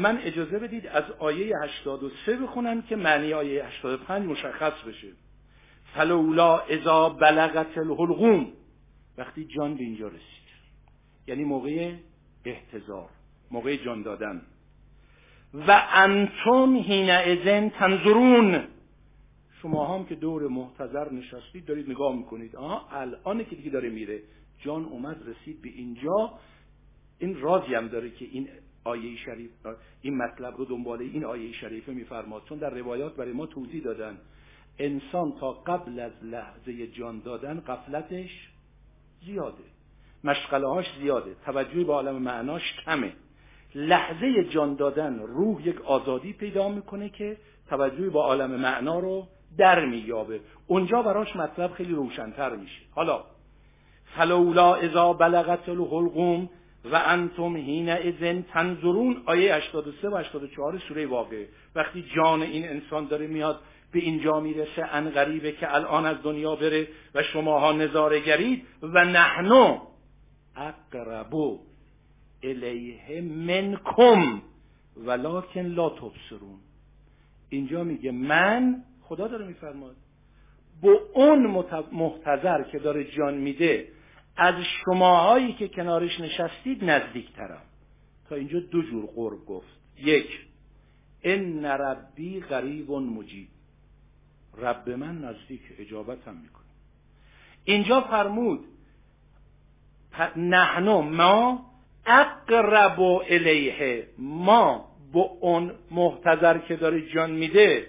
من اجازه بدید از آیه هشتاد و سه بخونم که معنی آیه هشتاد و پنج مشخص بشه. فلولا اذا بلغت الحلقوم وقتی جان به اینجا رسید. یعنی موقع احتضار موقع جان دادن. و انتم هین ازن تنظرون. شما هم که دور محتضر نشستید دارید نگاه می‌کنید. آها الان که دیگه داره میره. جان اومد رسید به اینجا. این رازی هم داره که این آیه شریف این مطلب رو دنباله این آیه شریفه میفرماد. چون در روایات برای ما توضیح دادن. انسان تا قبل از لحظه جان دادن قفلتش زیاده. مشغله هاش زیاده. توجهی به عالم معناش کمه. لحظه جان دادن روح یک آزادی پیدا می‌کنه که توجهی با عالم معنا رو در مییابه. اونجا براش مطلب خیلی روشنتر میشه. حالا فلولا اذا بلغت الحلقوم و انتم هین ازن تنظرون آیه 83 و 84 سوره واقعه. وقتی جان این انسان داره میاد به اینجا می‌رسه ان غریبه که الان از دنیا بره و شماها نظاره گرید و نحنو اقربو الیه منکم ولکن لا تبصرون. اینجا میگه من خدا داره میفرماد با اون محتضر که داره جان میده از شماهایی که کنارش نشستید نزدیکترم. تا اینجا دو جور قرب گفت. یک ان ربی غریب مجیب. رب من نزدیک اجابتم می‌کنه. اینجا فرمود نحنو ما اقرب الیه. ما با اون محتضر که داره جان میده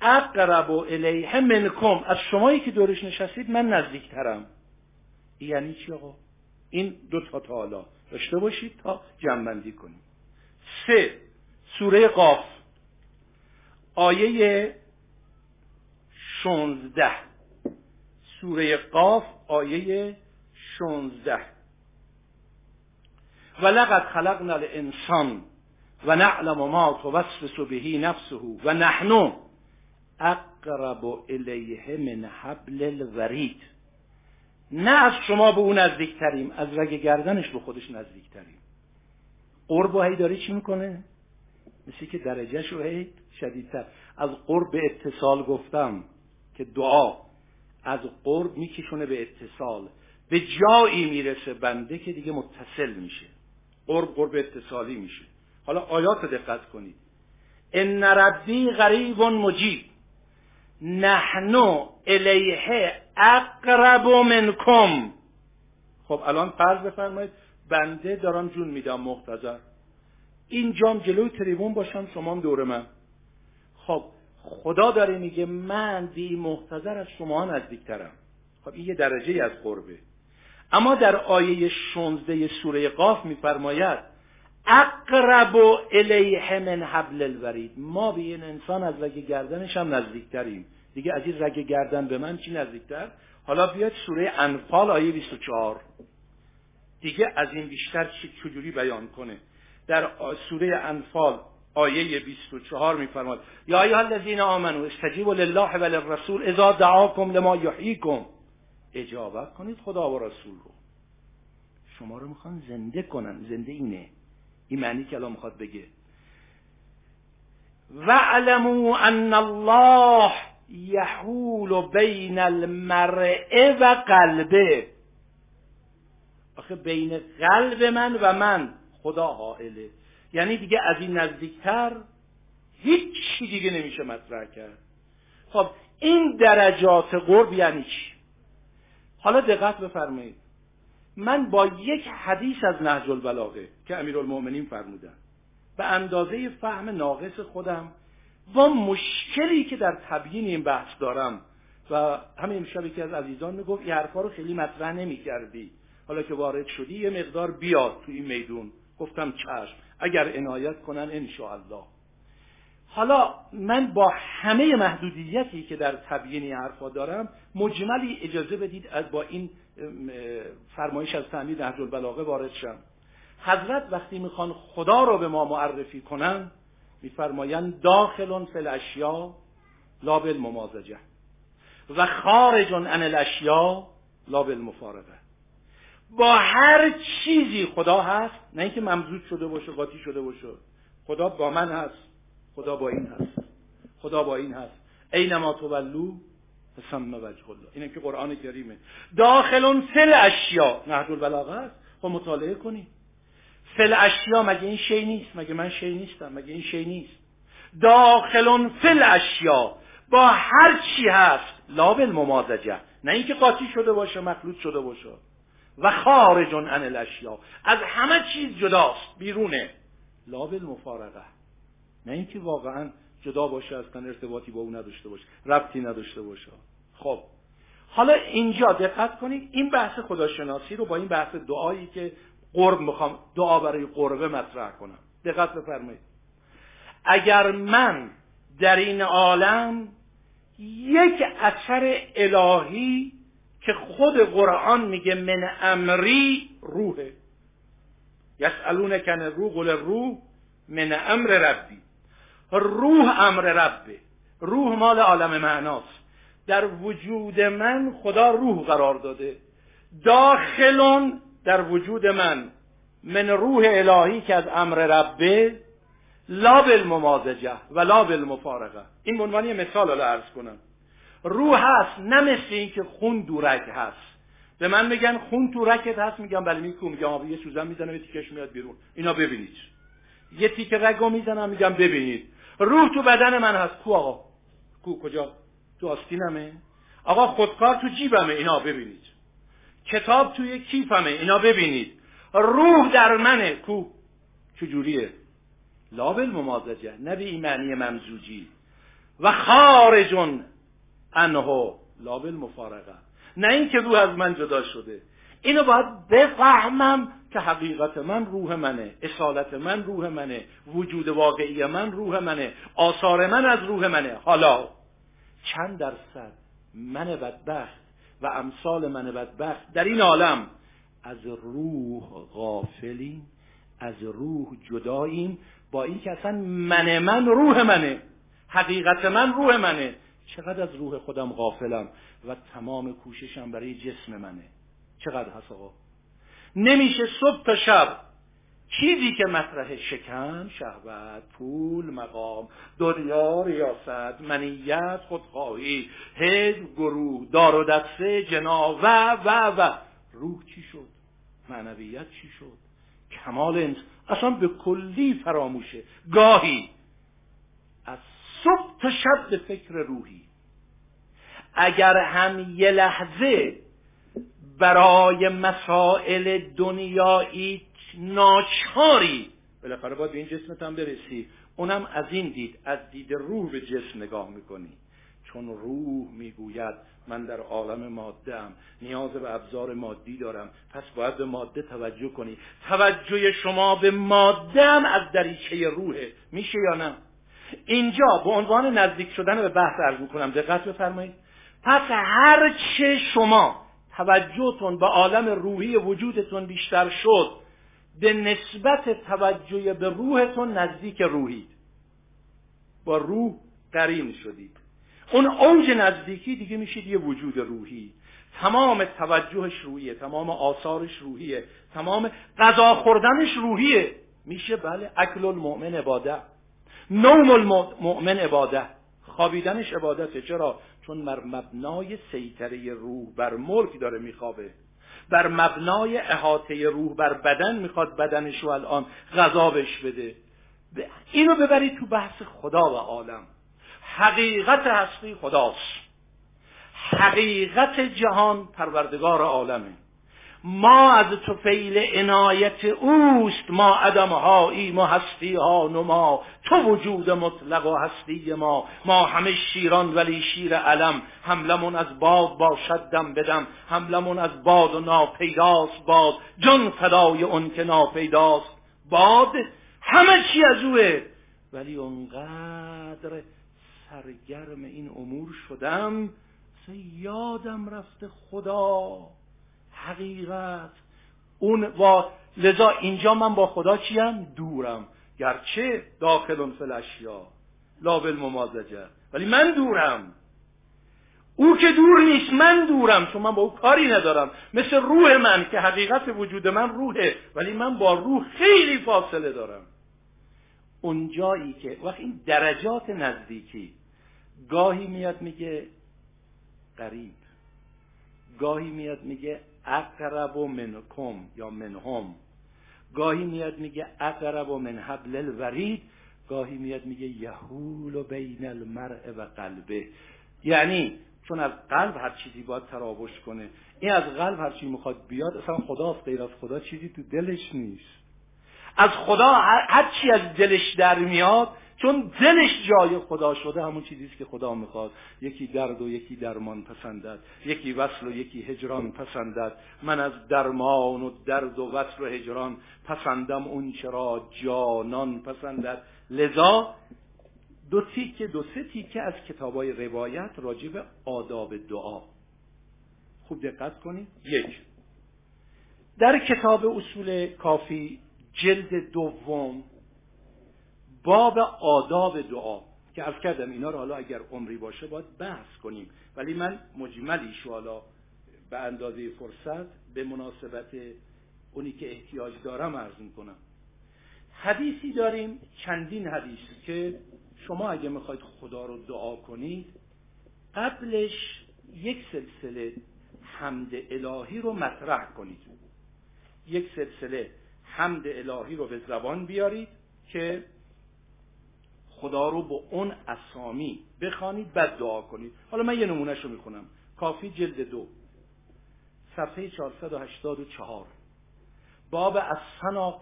اقرب الیه منکم. از شمایی که دورش نشستید من نزدیکترم. یعنی چی آقا؟ این دو تا تا داشته باشید تا جنبندی کنیم. سه سوره قاف آیه شونزده سوره قاف آیه شونزده و لقد خلقنا الانسان و نعلم ما توسوس بهی نفسه و نحن اقرب الیه من حبل الورید. نه از شما به او نزدیکتریم از رگ گردنش به خودش نزدیکتریم. قرب و چی می‌کنه؟ مثل که درجهش رو هی شدیدتر. از قرب اتصال گفتم که دعا از قرب میکشونه به اتصال. به جایی می‌رسه بنده که دیگه متصل میشه. قرب قرب اتصالی میشه. حالا آیات دقت کنید. ان ربی غریب مجیب. نحنو الیه اقرب منکم. خب الان فرض بفرمایید بنده دارم جون میدم مختزر این جام جلوی تریبون باشم شما دور من. خب خدا داره میگه من بی محتضر از شما نزدیکترم. خب این یه درجه از قربه. اما در آیه 16 سوره قاف میفرماید اقرب الیه من حبل الورید. ما به این انسان از رگ گردنش هم نزدیکتریم. دیگه از این رگ گردن به من چی نزدیکتر؟ حالا بیاد سوره انفال آیه 24 دیگه از این بیشتر چجوری بیان کنه؟ در سوره انفال آیه 24 میفرماد یا ایها الذین آمنوا استجیبوا لله و للرسول اذا دعاکم لما یحییکم. اجابت کنید خدا و رسول رو. شما رو می‌خوان زنده کنن. زنده اینه. این معنی که الان می‌خواد بگه. وعلموا ان الله یحول بین المرء و قلبه. آخه بین قلب من و من خدا حائله. یعنی دیگه از این نزدیکتر هیچی دیگه نمیشه مطرح کرد. خب این درجات قرب یعنی چی؟ حالا دقت بفرمایید. من با یک حدیث از نهج البلاغه که امیرالمؤمنین فرمودن به اندازه فهم ناقص خودم با مشکلی که در تبیین این بحث دارم. و همین امشب که از عزیزان می‌گفت این حرفا رو خیلی مطرح نمی‌کردی. حالا که وارد شدی یه مقدار بیاد تو این میدون. گفتم چشم اگر عنایت کنن الله حالا من با همه محدودیتی که در تبیین حرفا دارم مجملی اجازه بدید از با این فرمایش از تعمید نهج البلاغه وارد شم. حضرت وقتی می‌خوان خدا رو به ما معرفی کنن میفرمایند داخل فی الاشیا لا بالممازجه و خارج عن الاشیا لا بالمفارقه. با هر چیزی خدا هست نه اینکه ممزود شده باشه قاطی شده باشه خدا با من هست خدا با این هست خدا با این هست. اینما تولو فسم وجه الله. اینه که قرآن کریمه. داخل فل اشیا نهج البلاغه است. خب مطالعه کنید فل اشیا مگه این شی نیست؟ مگه من شی نیستم؟ مگه این شی نیست؟ داخل فل اشیا. با هر چی هست. لا بالممازجه. نه اینکه قاطی شده باشه مخلوط شده باشه. و خارج عن الاشیا. از همه چیز جداست بیرونه. لا بالمفارقه. نه اینکه واقعا جدا باشه اصلا ارتباطی با او نداشته باشه ربطی نداشته باشه. خب. حالا اینجا دقت کنید این بحث خداشناسی رو با این بحث دعایی که قرب می‌خوام دعا برای قربه مطرح کنم. دقت بفرمایید. اگر من در این عالم یک اثر الهی که خود قرآن میگه من امری روحه. یسالون کن روح قل روح من امر ربی. روح امر ربه. روح مال عالم معناست. در وجود من خدا روح قرار داده. داخلون در وجود من من روح الهی که از امر ربه لا بالممازجه و لا بالمفارقه. این عنوانی مثال رو عرض کنم. روح هست نه مثل این که خون دورک هست. به من میگن خون تو رکت هست میگم بله میگم میگم یه سوزن می‌زنم یه تیکش میاد بیرون. اینا ببینید. یه تیک رگو می‌زنم میگم ببینید. روح تو بدن من هست. کو آقا؟ کو کجا؟ تو آستینمه؟ آقا خودکار تو جیبمه. اینا ببینید. کتاب توی کیفمه اینا ببینید. روح در منه. کو؟ چجوریه؟ لابل ممازجه نه به ایمانی ممزوجی. و خارجون انهو لابل مفارقه نه اینکه روح از من جدا شده. اینو باید بفهمم که حقیقت من روح منه اصالت من روح منه وجود واقعی من روح منه آثار من از روح منه. حالا چند درصد من بدبخت؟ و امثال من بدبخت در این عالم. از روح غافلیم از روح جداییم. با این که اصلا من من روح منه حقیقت من روح منه. چقدر از روح خودم غافلم و تمام کوششم برای جسم منه. چقدر هست آقا؟ نمیشه صبح تا شب چیزی که مطرح شکن شهوت پول مقام دنیا ریاست منیت خودخواهی حزب گروه دار و دسته جنا و و و. روح چی شد؟ معنویت چی شد؟ کمال انس. اصلا به کلی فراموشه. گاهی از صبح تا شب به فکر روحی. اگر هم یه لحظه برای مسائل دنیایی ناچاری. بالاخره باید به این جسمت هم برسی. اونم از این دید از دید روح به جسم نگاه می‌کنی. چون روح می‌گوید من در عالم ماده ام نیاز به ابزار مادی دارم. پس باید به ماده توجه کنی. توجه شما به ماده هم از دریچه روحه میشه یا نه؟ اینجا به عنوان نزدیک شدن به بحث عرض می‌کنم دقت بفرمایید. پس هر چه شما توجهتون به عالم روحی وجودتون بیشتر شد به نسبت توجه به روحتون نزدیک روحید با روح قرین شدید اون اوج نزدیکی دیگه میشید یه وجود روحی. تمام توجهش روحیه تمام آثارش روحیه تمام غذا خوردنش روحیه. میشه بله اکل المؤمن عباده. نوم المؤمن عباده. خوابیدنش عبادته. چرا؟ چون مبنای سیطره روح بر ملک داره میخوابه. بر مبنای احاطه روح بر بدن می‌خواد بدنش رو الان غذا بش بده. اینو ببرید تو بحث خدا و عالم. حقیقت هستی خداست. حقیقت جهان پروردگار عالمه. ما از فیل عنایت اوست ما عدمهایی ما هستی ها نما. تو وجود مطلق و هستی ما. ما همه شیران ولی شیر علم. حملمون از باد باشد دم بدم حملمون از باد و ناپیداست باد. جن فدای اون که ناپیداست باد. همه چی از اوه. ولی اونقدر سرگرم این امور شدم یادم رفته خدا. حقیقت. اون و لذا اینجا من با خدا چیم؟ دورم. گرچه داخل فل اشیا لا بالممازجه. ولی من دورم. او که دور نیست من دورم. چون من با او کاری ندارم. مثل روح من که حقیقت وجود من روحه. ولی من با روح خیلی فاصله دارم. اون جایی که وقت این درجات نزدیکی. گاهی میاد میگه قریب. گاهی میاد میگه اقرب منکم یا منهم گاهی میاد میگه اقرب من حبل الورید گاهی میاد میگه یهول بین المرء و قلبه. یعنی چون از قلب هر چیزی باید تراوش کنه. این از قلب هر چیزی می‌خواد بیاد اصلا خدا غیر از خدا چیزی تو دلش نیست. از خدا هر چی از دلش در میاد چون دلش جای خدا شده همون چیزیست که خدا می‌خواد. یکی درد و یکی درمان پسندد یکی وصل و یکی هجران پسندد. من از درمان و درد و وصل و هجران پسندم اون چرا جانان پسندد. لذا دو تیکه دو سه تیکه از کتابای روایت راجع به آداب دعا. خوب دقت کنید. یک. در کتاب اصول کافی جلد دوم باب آداب دعا که از کردم اینا رو حالا اگر عمری باشه باید بحث کنیم. ولی من مجملیش حالا به اندازه فرصت به مناسبت اونی که احتیاج دارم عرض کنم حدیثی داریم چندین حدیث که شما اگه می‌خواید خدا رو دعا کنید قبلش یک سلسله حمد الهی رو مطرح کنید. یک سلسله حمد الهی رو به زبان بیارید که خدا رو با اون اسامی بخوانید بعد دعا کنید. حالا من یه نمونهش رو می‌خونم. کافی جلد دو. صفحه 484 باب از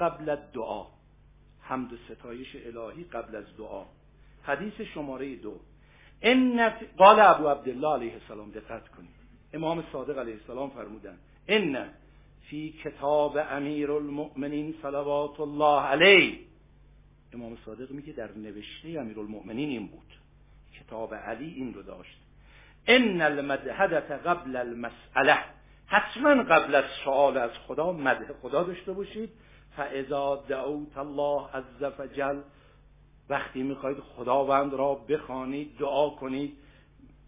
قبل دعا حمد ستایش الهی قبل از دعا. حدیث شماره دو. ان قال ابو عبدالله علیه السلام دقت کنید. امام صادق علیه السلام فرمودن ان فی کتاب امیر المؤمنین صلوات الله علیه. امام صادق میگه در نوشته امیر المؤمنین این بود. کتاب علی این رو داشت. ان المدهدت قبل المسئله حتما قبل از سوال از خدا مده خدا داشته باشید. فاذا دعوت الله عز وجل وقتی می‌خواید خداوند را بخوانید دعا کنید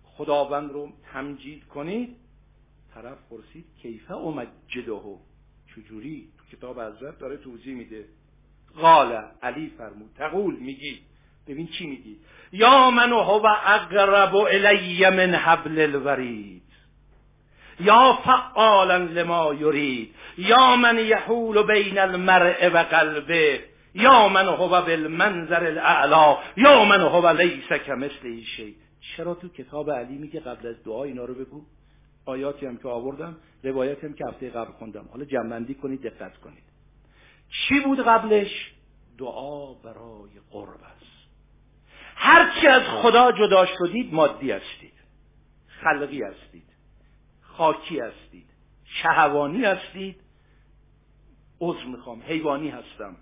خداوند رو تمجید کنید طرف پرسید کیفه امجده چجوری؟ تو کتاب حضرت داره توضیح میده. قال علی فرمود تقول میگی. ببین چی میگی؟ یا من هو اقرب الی من حبل الورید. یا فعالا لما یرید. یا من یحول بین المرء و قلبه. یا من هو بالمنظر الاعلا یا من هو لیس کمثل شی. چرا تو کتاب علی میگه قبل از دعا اینا رو بگو؟ آیاتی هم که آوردم روایتی هم که هفته قبل خوندم. حالا جمعندی کنید دقت کنید. چی بود قبلش؟ دعا برای قرب است. هرچی از خدا جدا شدید مادی هستید. خلقی هستید. خاکی هستید. شهوانی هستید. عذر می‌خوام. حیوانی هستم.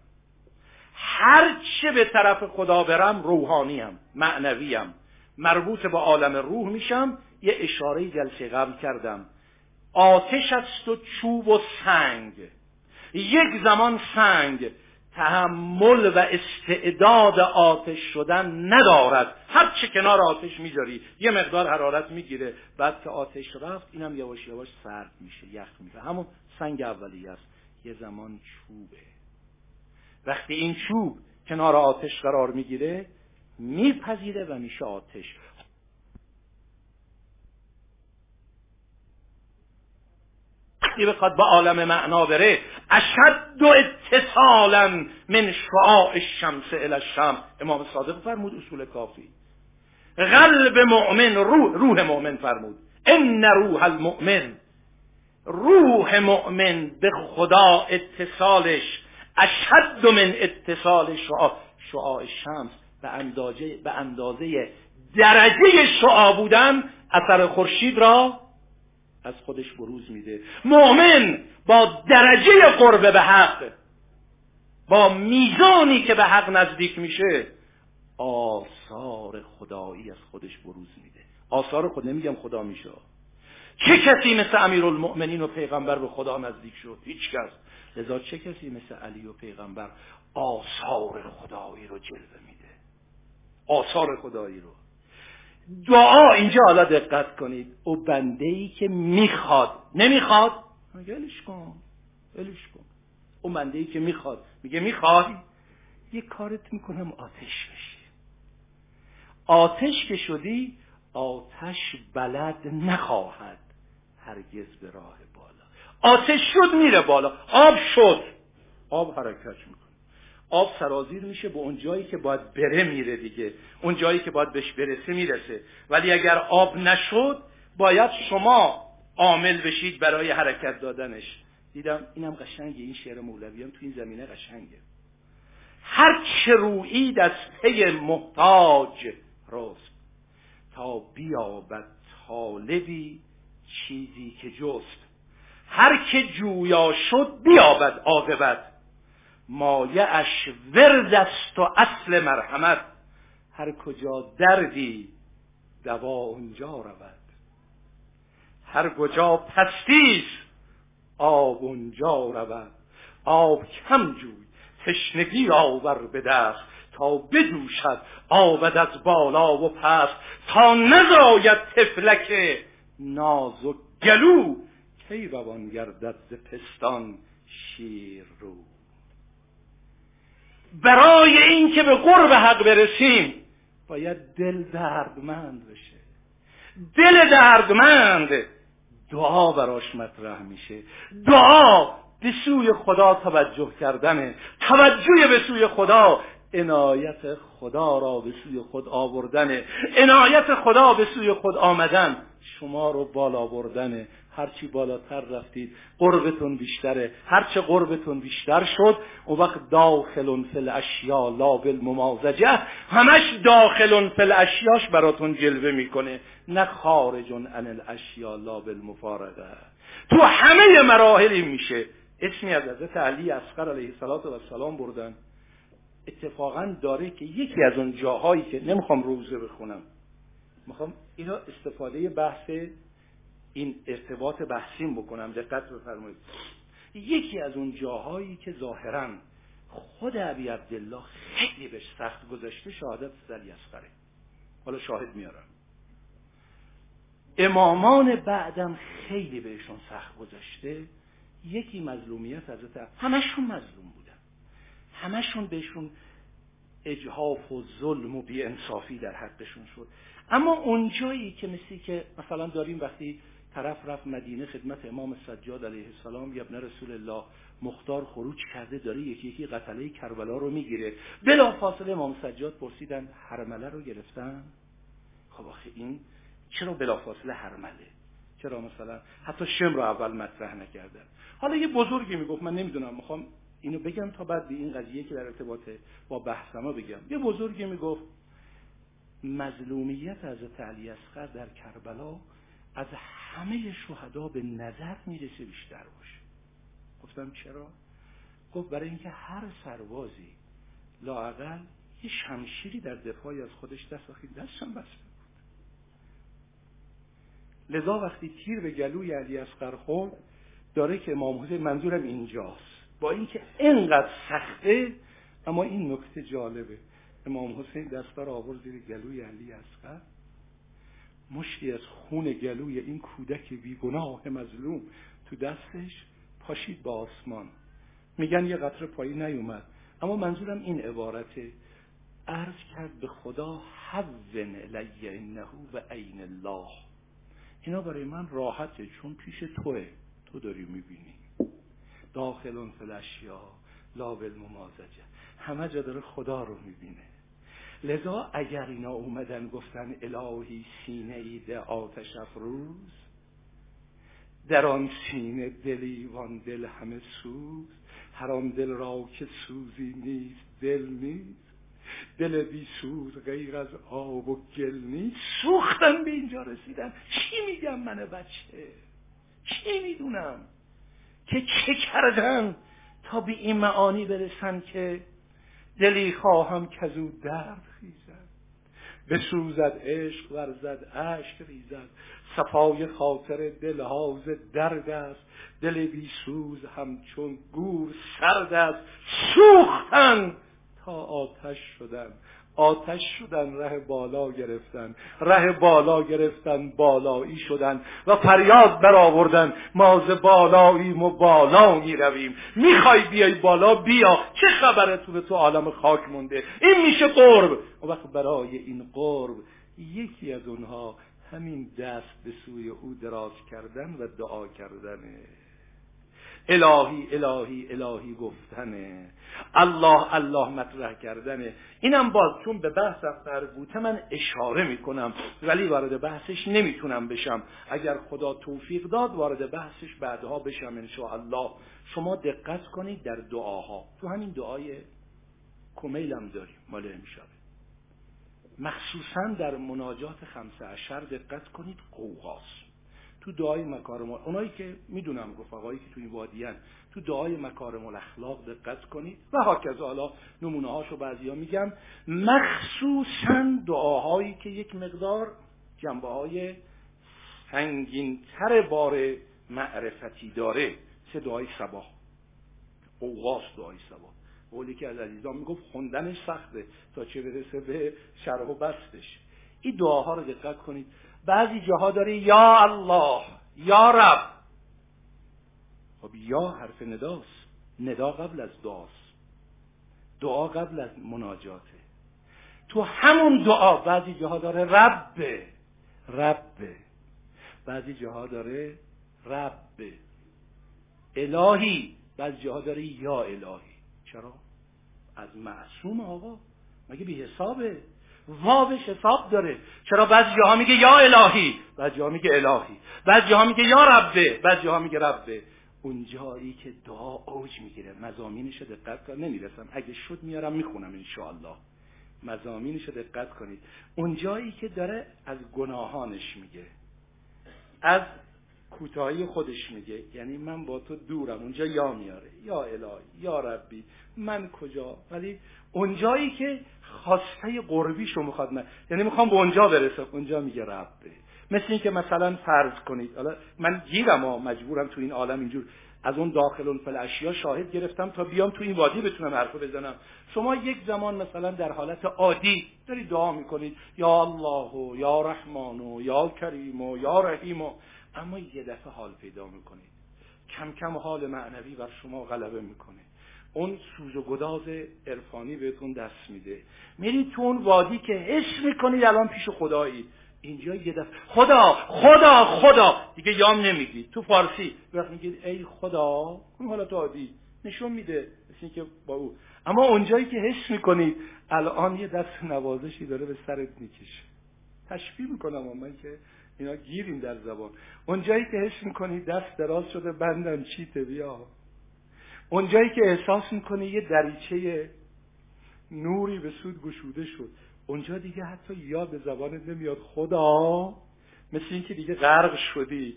هر چه به طرف خدا برم روحانی هم معنوی هم. مربوط به عالم روح میشم. یه اشاره جلسه قبل کردم. آتش است و چوب و سنگ. یک زمان سنگ تحمل و استعداد آتش شدن ندارد. هر چه کنار آتش می‌ذاری یه مقدار حرارت می‌گیره. بعد که آتش رفت اینم یواش یواش سرد میشه یخ میشه. همون سنگ اولی است. یه زمان چوبه. وقتی این چوب کنار آتش قرار می‌گیره میپذیره و میشه آتش. وقتی بخواد به عالم معنا بره اشد اتصالا من شعاع الشمس الى الشم امام صادق فرمود اصول کافی. قلب مؤمن روح روح مؤمن فرمود. ان روح المؤمن روح مؤمن به خدا اتصالش اشد من اتصال شعاع شعاع شمس به اندازه به اندازه درجه شعاع بودن اثر خورشید را از خودش بروز میده. مؤمن با درجه قرب به حق با میزانی که به حق نزدیک میشه آثار خدایی از خودش بروز میده. آثار خود نمیگم خدا میشه. چه کسی مثل امیر المؤمنین و پیغمبر به خدا نزدیک شد؟ هیچ کس. لذا چه کسی مثل علی و پیغمبر آثار خدایی رو جلوه میده؟ آثار خدایی رو. دعا اینجا حالا دقت کنید. او بنده ای که می‌خواد. نمی‌خواد؟ میگه الش کن. الش کن. او بنده ای که می‌خواد. میگه می‌خوای. یه کارت می‌کنم آتش بشی آتش که شدی آتش بلد نخواهد هرگز به راه بالا. آتش شد میره بالا. آب شد. آب حرکت می‌کنه. آب سرازیر میشه به اون جایی که باید بره میره دیگه. اون جایی که باید بهش برسه می‌رسه. ولی اگر آب نشد باید شما عامل بشید برای حرکت دادنش. دیدم اینم قشنگه این شعر مولویان تو این زمینه قشنگه. هر چه رویید از پی محتاج رست تا بیابد طالبی چیزی که جست. هر که جویا شد بیابد عاقبت. مایه اش ورد است و اصل مرحمت. هر کجا دردی دوا اونجا رود. هر کجا پستیست آب اونجا رود. آب کم جوی تشنگی آور به دست. تا بدوشد آبد از بالا و پس تا نزاید تفلک ناز و گلو کی روان گردد ز پستان شیر رو. برای اینکه به قرب حق برسیم باید دل دردمند بشه. دل دردمند دعا براش مطرح میشه. دعا به سوی خدا توجه کردنه توجه به سوی خدا عنایت خدا را به سوی خود آوردن عنایت خدا به سوی خود آمدن شما رو بالا بردنه هرچی بالاتر رفتید قربتون بیشتره. هرچه قربتون بیشتر شد اون وقت داخل فل اشیا لا بالممازجه. همش داخل فل اشیاش براتون جلوه می‌کنه. نه خارج عن الاشیا لا بالمفارقه. تو همه مراحل میشه. اسمی از حضرت علی اصغر علیه السلام بردن. اتفاقا داره که یکی از اون جاهایی که نمی‌خوام روزه بخونم. می‌خوام اینا استفاده بحث این ارتباط بحثیم بکنم. دقت بفرمایید. یکی از اون جاهایی که ظاهرا خود عبی عبدالله خیلی بهش سخت گذاشته شهادت زلی اصغره. حالا شاهد میارم. امامان بعدم خیلی بهشون سخت گذاشته. یکی مظلومیت حضرت همشون مظلوم بودن. همشون بهشون اجهاف و ظلم و بیانصافی در حقشون شد. اما اونجایی که مثلی که مثلا داریم وقتی طرف رفت مدینه خدمت امام سجاد علیه السلام. یا ابن رسول الله مختار خروج کرده داره یکی یکی قتله کربلا رو می‌گیره. بلا فاصله امام سجاد پرسیدن حرمله رو گرفتن؟ خب آخه این چرا بلا فاصله حرمله؟ چرا مثلا حتی شم رو اول مطرح نکردن؟ حالا یه بزرگی می‌گفت من نمی‌دونم می‌خوام اینو بگم تا بعد به این قضیه که در ارتباط با بحثما بگم. یه بزرگی می‌گفت مظلومیت حضرت علی اصغر در کربلا از همه شهدا به نظر می‌رسه بیشتر باشه. گفتم چرا؟ گفت برای اینکه هر سربازی لاقل یه شمشیری در دفاعی از خودش دست آخی دستشم بسته بود. لذا وقتی تیر به گلوی علی اصغر خورد داره که امام حسین منظورم اینجاست. با اینکه اینقدر سخته اما این نکته جالبه. امام حسین دستا رو آورد زیر گلوی علی اصغر. مشتی از خون گلوی این کودک بیگناه مظلوم تو دستش پاشید با آسمان. میگن یه قطره پایی نیومد اما منظورم این عبارته. عرض کرد به خدا حون الی انه و عین الله. اینا برای من راحته چون پیش توه. تو داری می‌بینی. داخلون فلشیا لا بالممازجه همه جا داره خدا رو می‌بینه. لذا اگر اینا اومدن گفتن الهی سینه اید آتش افروز در آن سینه دلیوان دل همه سوز هر دل را که سوزی نیست دل نیست دل بی سوز غیر از آب و گل نیست. سوختن به اینجا رسیدن. چی میگم من بچه؟ چی می‌دونم؟ که چه کردن تا به این معانی برسن که دلی خواهم که زود درد خیزد بسوزد عشق ورزد عشق ریزد. صفای خاطر دل حاز درد است. دل بی سوز همچون گور سرد است. سوختن تا آتش شدن آتش شدن ره بالا گرفتن. ره بالا گرفتن بالایی شدن و فریاد برآوردن. ما ز بالاییم و بالا می رویم می‌خوای بیای بالا؟ بیا. چه خبره تو به تو عالم خاک مونده؟ این میشه قرب. و وقت برای این قرب یکی از اونها همین دست به سوی او دراز کردن و دعا کردنه. الهی الهی الهی گفتنه. الله الله مطرح کردنه. اینم باز چون به بحثم مربوطه من اشاره می‌کنم ولی وارد بحثش نمی‌تونم بشم. اگر خدا توفیق داد وارد بحثش بعدها بشم الله شما دقت کنید در دعاها. تو همین دعای کمیلم داریم مال امشب. مخصوصا در مناجات خمسه اشر دقت کنید قوغاست تو دعای مکارم اونایی که می‌دونم رفقایی که تو این وادیان تو دعای مکارم الاخلاق دقت کنید و هاکذا حالا نمونه هاشو بعضیا میگم. مخصوصا دعاهایی که یک مقدار جنبه های سنگینتر بار معرفتی داره. سه دعای سبا اوغاس دعای سبا قولی که از عزیزان می‌گفت خوندنش سخته تا چه برسه به شرح و بستش. این دعاها رو دقت کنید. بعضی جاها داره یا الله یا رب. خب یا حرف نداست. ندا قبل از دعاست. دعا قبل از مناجاته. تو همون دعا بعضی جاها داره رب رب بعضی جاها داره رب الهی. بعضی جاها داره یا الهی. چرا؟ از معصوم آقا. مگه بی حسابه واوش حساب داره. چرا بعضی جاها میگه یا الهی بعضی جاها میگه الهی. بعضی جاها میگه یا ربه بعضی جاها میگه ربه. اون جایی که دعا اوج می‌گیره. مزامینش دقت کن. نمی‌رسم. اگه شد میارم می‌خونم انشاءالله. مزامینش دقت کنید. اون جایی که داره از گناهانش میگه. از کوتاهی خودش میگه. یعنی من با تو دورم. اونجا یا میاره. یا الهی یا ربی. من کجا؟ ولی اونجایی که خواسته قربیشو می‌خواد من یعنی می‌خوام به اونجا برسم. اونجا میگه ربه. مثل اینکه مثلا فرض کنید. حالا من گیرم و مجبورم تو این عالم اینجور. از اون داخل اون فل اشیا شاهد گرفتم تا بیام تو این وادی بتونم حرفو بزنم. شما یک زمان مثلا در حالت عادی دارید دعا می‌کنید. یا الله و یا رحمان و یا کریم و یا رحیم و. اما یه دفعه حال پیدا می‌کنید. کم کم حال معنوی بر شما غلبه می‌کنه. اون سوز و گداز عرفانی بهتون دست میده. میرید تو اون وادی که حس می‌کنید الان پیش خدایید اینجا یه دفعه خدا خدا خدا. دیگه یام نمیگید. تو فارسی وقت میگید ای خدا. اون حالت عادی نشون میده مثل که با او. اما اونجایی که حس می‌کنید الان یه دست نوازشی داره به سرت می‌کشه. تشبیه می‌کنم من که اینا گیریم در زبان. اونجایی که حس می‌کنی دست دراز شده بندم چیته بیا. اونجایی که احساس می‌کنی یه دریچه نوری به سود گشوده شد. اونجا دیگه حتی یاد به زبانت نمیاد. خدا مثل اینکه دیگه غرق شدی.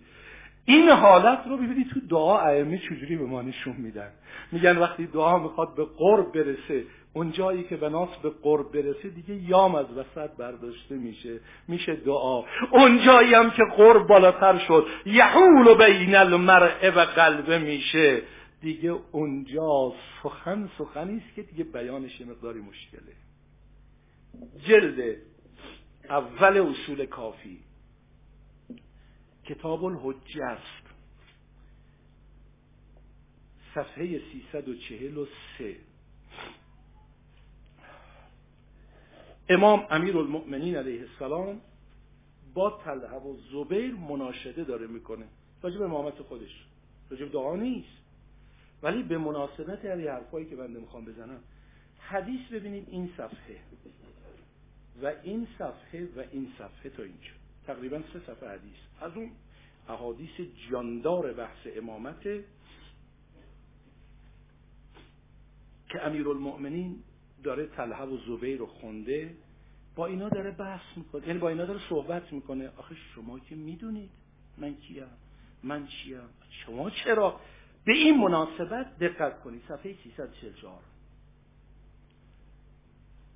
این حالت رو ببینید تو دعا ائمه چجوری به ما نشون میدن؟ میگن وقتی دعا می‌خواد به قرب برسه اون جایی که به ناس به قرب برسه دیگه یام از وسط برداشته میشه میشه دعا. اون جایی هم که قرب بالاتر شد یحول بین المرء و قلبه میشه. دیگه اونجا سخن سخنی است که دیگه بیانش یه مقداری مشکله. جلد اول اصول کافی. کتاب الحجه است. صفحه 343 امام امیر المؤمنین علیه السلام با طلحه و زبیر مناشده داره می‌کنه. راجب امامت خودش. راجب دعا نیست. ولی به مناسبت علی حرفایی که بنده می‌خوام بزنم حدیث ببینید این صفحه. و این صفحه و این صفحه تا اینجا. تقریبا سه صفحه حدیث. از اون احادیث جاندار بحث امامت که امیرالمؤمنین داره طلحه و زبیر رو خونده با اینا داره بحث می‌کنه. یعنی با اینا داره صحبت می‌کنه. آخه شما که می‌دونید من کیم؟ من چیم؟ شما چرا به این مناسبت دقت کنید صفحه 344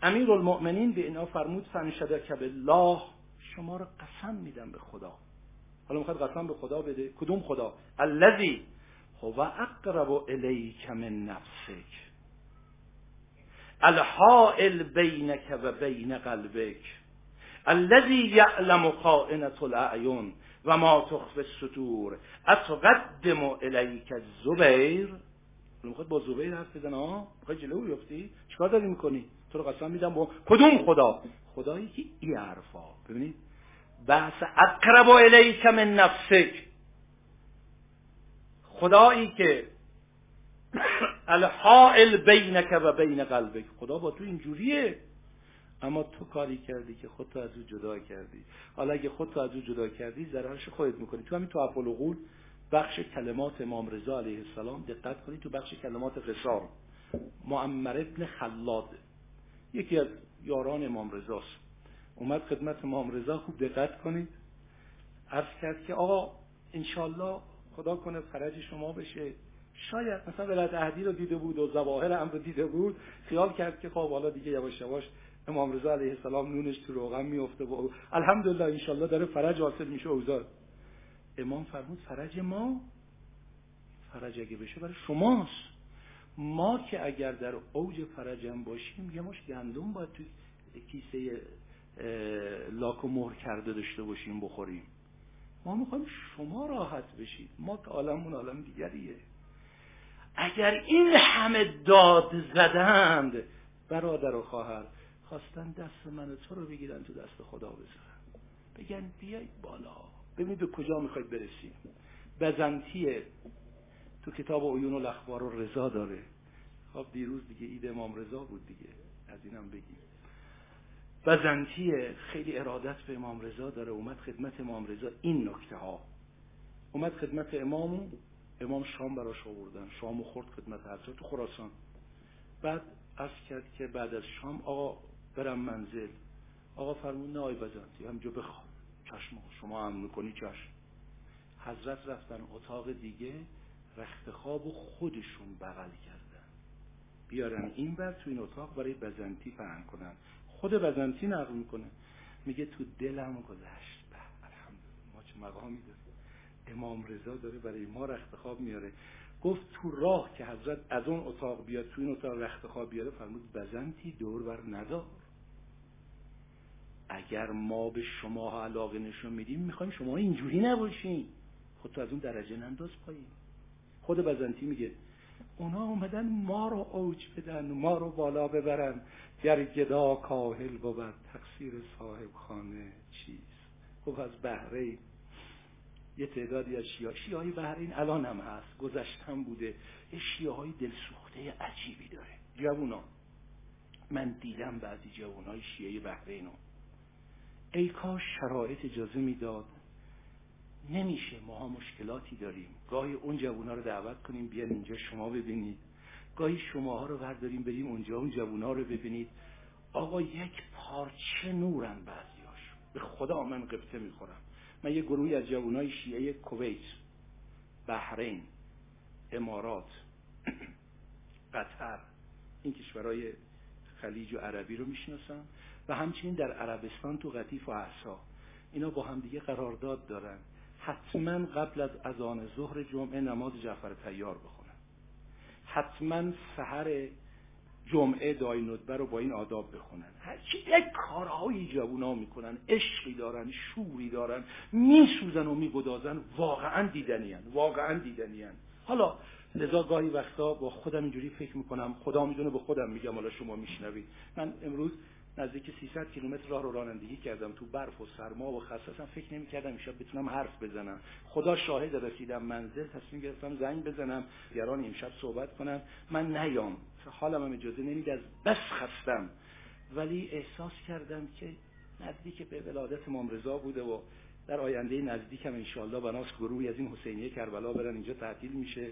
امیر المؤمنین به اینا فرمود فنشده که بالله. شما رو قسم میدم به خدا. حالا می‌خواد قسم به خدا بده. کدوم خدا؟ الذی هو اقرب الیک من نفسک. الحائل بینک و بین قلبک. الذي یعلم خائنة الاعین و ما تخفی الصدور اتقدم الیک الزبیر می‌خواد با زبیر حرف بزنه ها می‌خواد جلو بیفتی؟ چیکار داری می‌کنی؟ تو رو قسم میدم با کدوم خدا؟ خدایی که این حرفا. ببینید. بحث اقرب الیک من نفسک خدایی که الحائل بینک و بین قلبک. خدا با تو اینجوریه. اما تو کاری کردی که خودتو از او جدا کردی. حالا اگه خودتو از او جدا کردی ضررش خودت می‌کنی. تو همین تو افعال بخش کلمات امام رضا علیه السلام دقت کنید تو بخش کلمات قصار معمر ابن خلاد یکی از یاران امام رضاست. اومد خدمت امام رضا خوب دقت کنید. عرض کرد که آقا انشالله خدا کنه فرج شما بشه. شاید مثلا ولایت عهدی رو دیده بود و زواهر هم رو دیده بود. خیال کرد که خب حالا دیگه یواش یواش امام رضا علیه السلام نونش تو روغن میفته و الحمدلله انشالله داره فرج حاصل میشه اوزار امام فرمود فرج ما؟ فرج اگه بشه برای شماست. ما که اگر در اوج فرجم باشیم یه مش گندم باید توی کیسه لاک و مهر کرده داشته باشیم بخوریم. ما می‌خوایم شما راحت بشید. ما که عالمون عالم دیگریه. اگر این همه داد زدند برادر و خواهر خواستن دست من تو رو بگیرن تو دست خدا بذارن. بگن بیای بالا. ببینید به کجا می‌خواید برسید بزنتیه تو کتاب عیون و الاخبار و رضا داره. خب دیروز دیگه اید امام رضا بود دیگه. از اینم بگیم. بزنتیه خیلی ارادت به امام رضا داره. اومد خدمت امام رضا. این نکته ها. اومد خدمت امام امام شام براش آوردن. شامو خورد خدمت حضرت تو خراسان. بعد از کرد که بعد از شام آقا برم منزل. آقا فرمون نه آی بزنتی همجا بخواب. چشم شما هم می‌کنی چشم. حضرت رفتن اتاق دیگه رخت خواب و خودشون بغل کردن. بیارن این بر تو این اتاق برای بزنتی پهن کنن. خود بزنتی نقل می‌کنه. میگه تو دلم گذشت. به الحمدلله. ما چه مقامی داریم. امام رضا داره برای ما رخت خواب میاره. گفت تو راه که حضرت از اون اتاق بیاد تو این اتاق رخت خواب بیاره فرمود بزنتی دور بر ندار. اگر ما به شما علاقه نشون میدیم می‌خوایم شما اینجوری نباشین. خود تو از اون درجه ننداز پایین. خود بزنتی میگه اونا اومدن ما رو اوج بدن ما رو بالا ببرن. گر گدا کاهل بود تقصیر صاحب خانه چیست؟ خب از بهره یه تعدادی از شیعه شیعه بحرین الان هم هست گذشتم بوده. یه شیعه های دلسوخته عجیبی داره. جوونا. من دیدم بعضی جوون های شیعه بحرینو. ای کاش شرایط اجازه می‌داد. نمیشه ماها مشکلاتی داریم. گاهی اون جوونا رو دعوت کنیم بیان اینجا شما ببینید. گاهی شماها رو برداریم بریم اونجا اون جوونا رو ببینید. آقا یک پارچه نورن بعضیاش. به خدا من قبطه می‌خورم. من یه گروهی از جوانای شیعه کویت بحرین امارات قطر این کشورهای خلیج و عربی رو می‌شناسم. و همچنین در عربستان تو قطیف و احسا اینا با هم دیگه قرارداد دارن. حتما قبل از اذان ظهر جمعه نماز جعفر تیار بخونن. حتما سحر جمعه دای ندبه رو با این آداب بخونن. هرچی یک کارهایی جوونا می‌کنن عشقی دارن شوری دارن میسوزن و میگدازن واقعا دیدنیان واقعا دیدنیان حالا لذا گاهی وقتا با خودم اینجوری فکر می‌کنم خدا می‌دونه به خودم میگم حالا شما میشنوید. من امروز نزدیک 300 کیلومتر راه رو رانندگی کردم تو برف و سرما و خسته فکر نمی‌کردم امشب بتونم حرف بزنم. خدا شاهد رسیدم منزل تصمیم گرفتم زنگ بزنم. یاران امشب صحبت کنم من نیام. حالم هم اجازه نمیده از بس خستم. ولی احساس کردم که نزدیک به ولادت امام رضا بوده و در آینده نزدیکم انشالله بناس گروهی از این حسینیه کربلا برن. اینجا تعطیل میشه.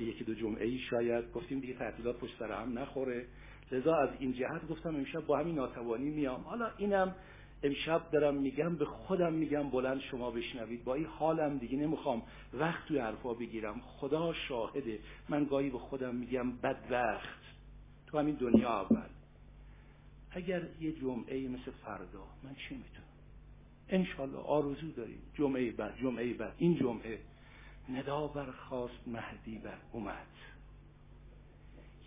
یکی دو جمعه ای شاید. گفتیم دیگه تعطیلات پشت سر هم نخوره. لذا از این جهت گفتم امشب با همین ناتوانی میام. حالا اینم امشب دارم میگم به خودم میگم بلند شما بشنوید. با این حالم دیگه نمی‌خوام وقت توی حرفا بگیرم. خدا شاهده. من گاهی به خودم میگم بدبخت. تو همین دنیا اول. اگر یه جمعه مثل فردا من چی می‌تونم؟ انشالله آرزو داریم. جمعه بعد جمعه بعد. این جمعه ندا برخواست مهدی بر اومد.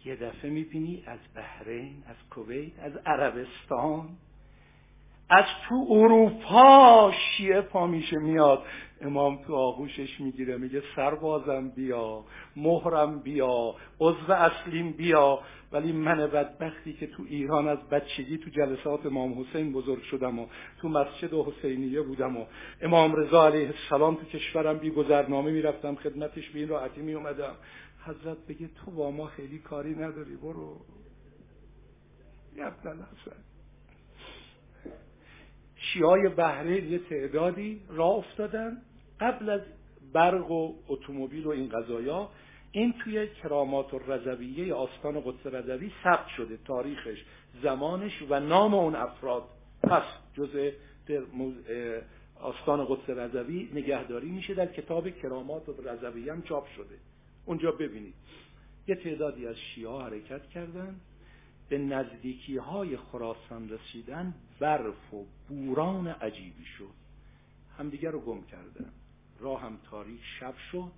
یه دفعه می‌بینی از بحرین از کویت از عربستان از تو اروپا شیعه پا میشه میاد. امام تو آغوشش می‌گیره میگه سربازم بیا مهرم بیا عضو اصلیم بیا. ولی من بدبختی که تو ایران از بچگی تو جلسات امام حسین بزرگ شدم و تو مسجد حسینیه بودم و امام رضا علیه السلام تو کشورم بی گذرنامه می‌رفتم خدمتش به این راحتی می اومدم حضرت بگه تو با ما خیلی کاری نداری برو. یبدل حسن شیای بحرین یه تعدادی راه افتادن. قبل از برق و اتومبیل و این قضایا این توی کرامات و رضویه آستان قدس رضوی ثبت شده تاریخش زمانش و نام اون افراد. پس جزء آستان قدس رضوی نگهداری میشه در کتاب کرامات و رضوی هم چاپ شده. اونجا ببینید یه تعدادی از شیعه حرکت کردند به نزدیکی های خراسان رسیدن برف و بوران عجیبی شد. همدیگر رو گم کردن. راه هم تاریک شب شد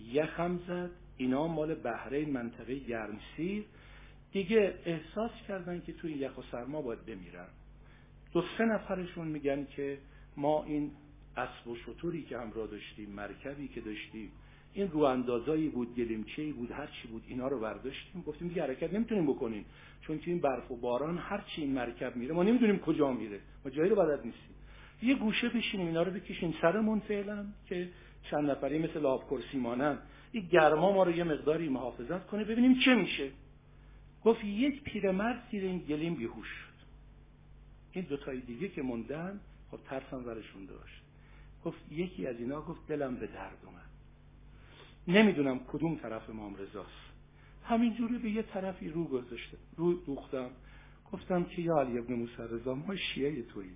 یخم زد اینا مال بحرین منطقه گرمسیر. دیگه احساس کردن که توی یخ و سرما باید بمیرن. دو سه نفرشون میگن که ما این اسب و شطوری که همراه داشتیم مرکبی که داشتیم این رو اندازایی بود گلیمچه بود هر چی بود اینا رو برداشتیم. گفتیم دیگه حرکت نمی‌تونیم بکنیم چون که این برف و باران هر چی این مرکب میره ما نمی‌دونیم کجا میره. ما جایی رو بلد نیستیم. یه گوشه بشینیم اینا رو بکشیم سرمون فعلا که چند نفری مثل لاب کرسی مانن این گرما ما رو یه مقداری محافظت کنه ببینیم چه میشه. گفت یک پیرمرد زیر این گلیم بیهوش شد. این دوتای دیگه که موندن خب ترسم ورشون داشت. گفت یکی از اینا گفت دلم به درد اومد. نمی‌دونم کدوم طرف امام رضاست. همینجوری به یه طرفی رو گذاشته رو دوختم. گفتم که یا علی ابن موسی رضا ما شیعه تویی.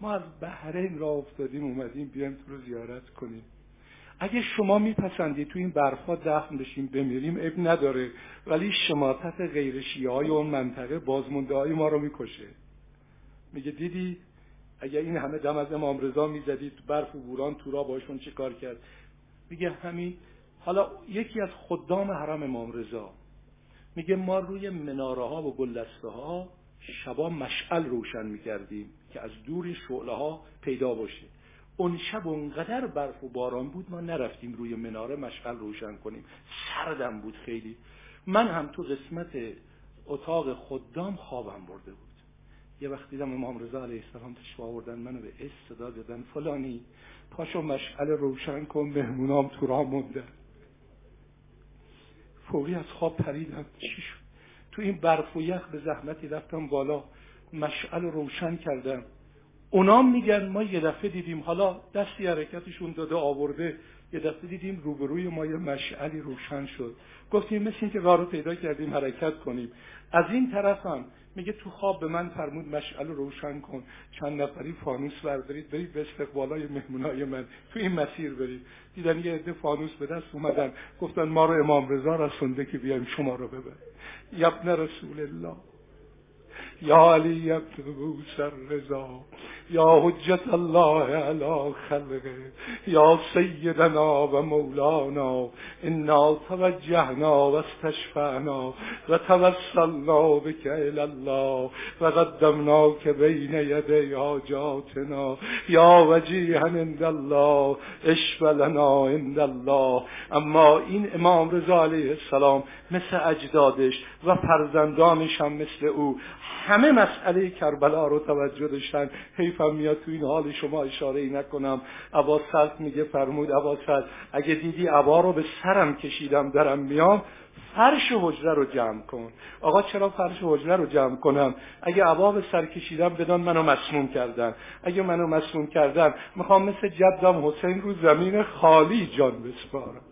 ما از بحرین را افتادیم اومدیم بیایم تو رو زیارت کنیم. اگه شما میپسندید تو این برفا دفن بشیم بمیریم اب نداره. ولی شماتت غیر شیعه های اون منطقه بازمونده های ما رو می‌کشه. میگه دیدی؟ اگه این همه دم از امام رضا می‌زدید برف و بوران تو را باشون چه کار کرد؟ میگه همین حالا یکی از خدام حرم امام رضا میگه ما روی مناره ها و گلدسته ها شبا مشعل روشن می‌کردیم که از دور شعله ها پیدا باشه. اون شب اونقدر برف و باران بود ما نرفتیم روی مناره مشعل روشن کنیم. سردم بود خیلی. من هم تو قسمت اتاق خدام خوابم برده بود. یه وقت دیدم امام رضا علیه السلام تشریف آوردن منو به صدا دادن. فلانی پاشو مشعل روشن کن مهمونام تو راه مونده. فوری از خواب پریدم. چی شد؟ تو این برف و یخ به زحمتی رفتم بالا. مشعل روشن کردم. اونام میگن ما یه دفعه دیدیم حالا دستی حرکتشون داده آورده. یه دفعه دیدیم روبروی ما یه مشعلی روشن شد. گفتیم مثل اینکه رو پیدا کردیم حرکت کنیم. از این طرف هم میگه تو خواب به من فرمود مشعل رو روشن کن. چند نفری فانوس بردارید برید به استقبالای مهمونای من. تو این مسیر برید. دیدن یه عده فانوس به دست اومدن. گفتن ما رو امام رضا رسونده که بیایم شما رو ببر یبن رسول الله. یا علی موسی رضا. یا حجت الله علی خلقه یا سیدنا و مولانا انا توجهنا و استشفعنا و توسلنا بك الله و قدمنا که بین یدی حاجاتنا. یا وجیها عند الله اشف لنا عند الله. اما این امام رضا علیه السلام مثل اجدادش و فرزندانش هم مثل او همه مسئله کربلا رو توجه داشتن. حیفم میاد تو این حال شما اشاره ای نکنم. عباس میگه فرمود عباس اگه دیدی عبا رو به سرم کشیدم درم میام فرش حجره رو جمع کن. آقا چرا فرش حجره رو جمع کنم؟ اگه عبا به سر کشیدم بدان منو مسموم کردن. اگه منو مسموم کردن می‌خوام مثل جدم حسین رو زمین خالی جان بسپارم.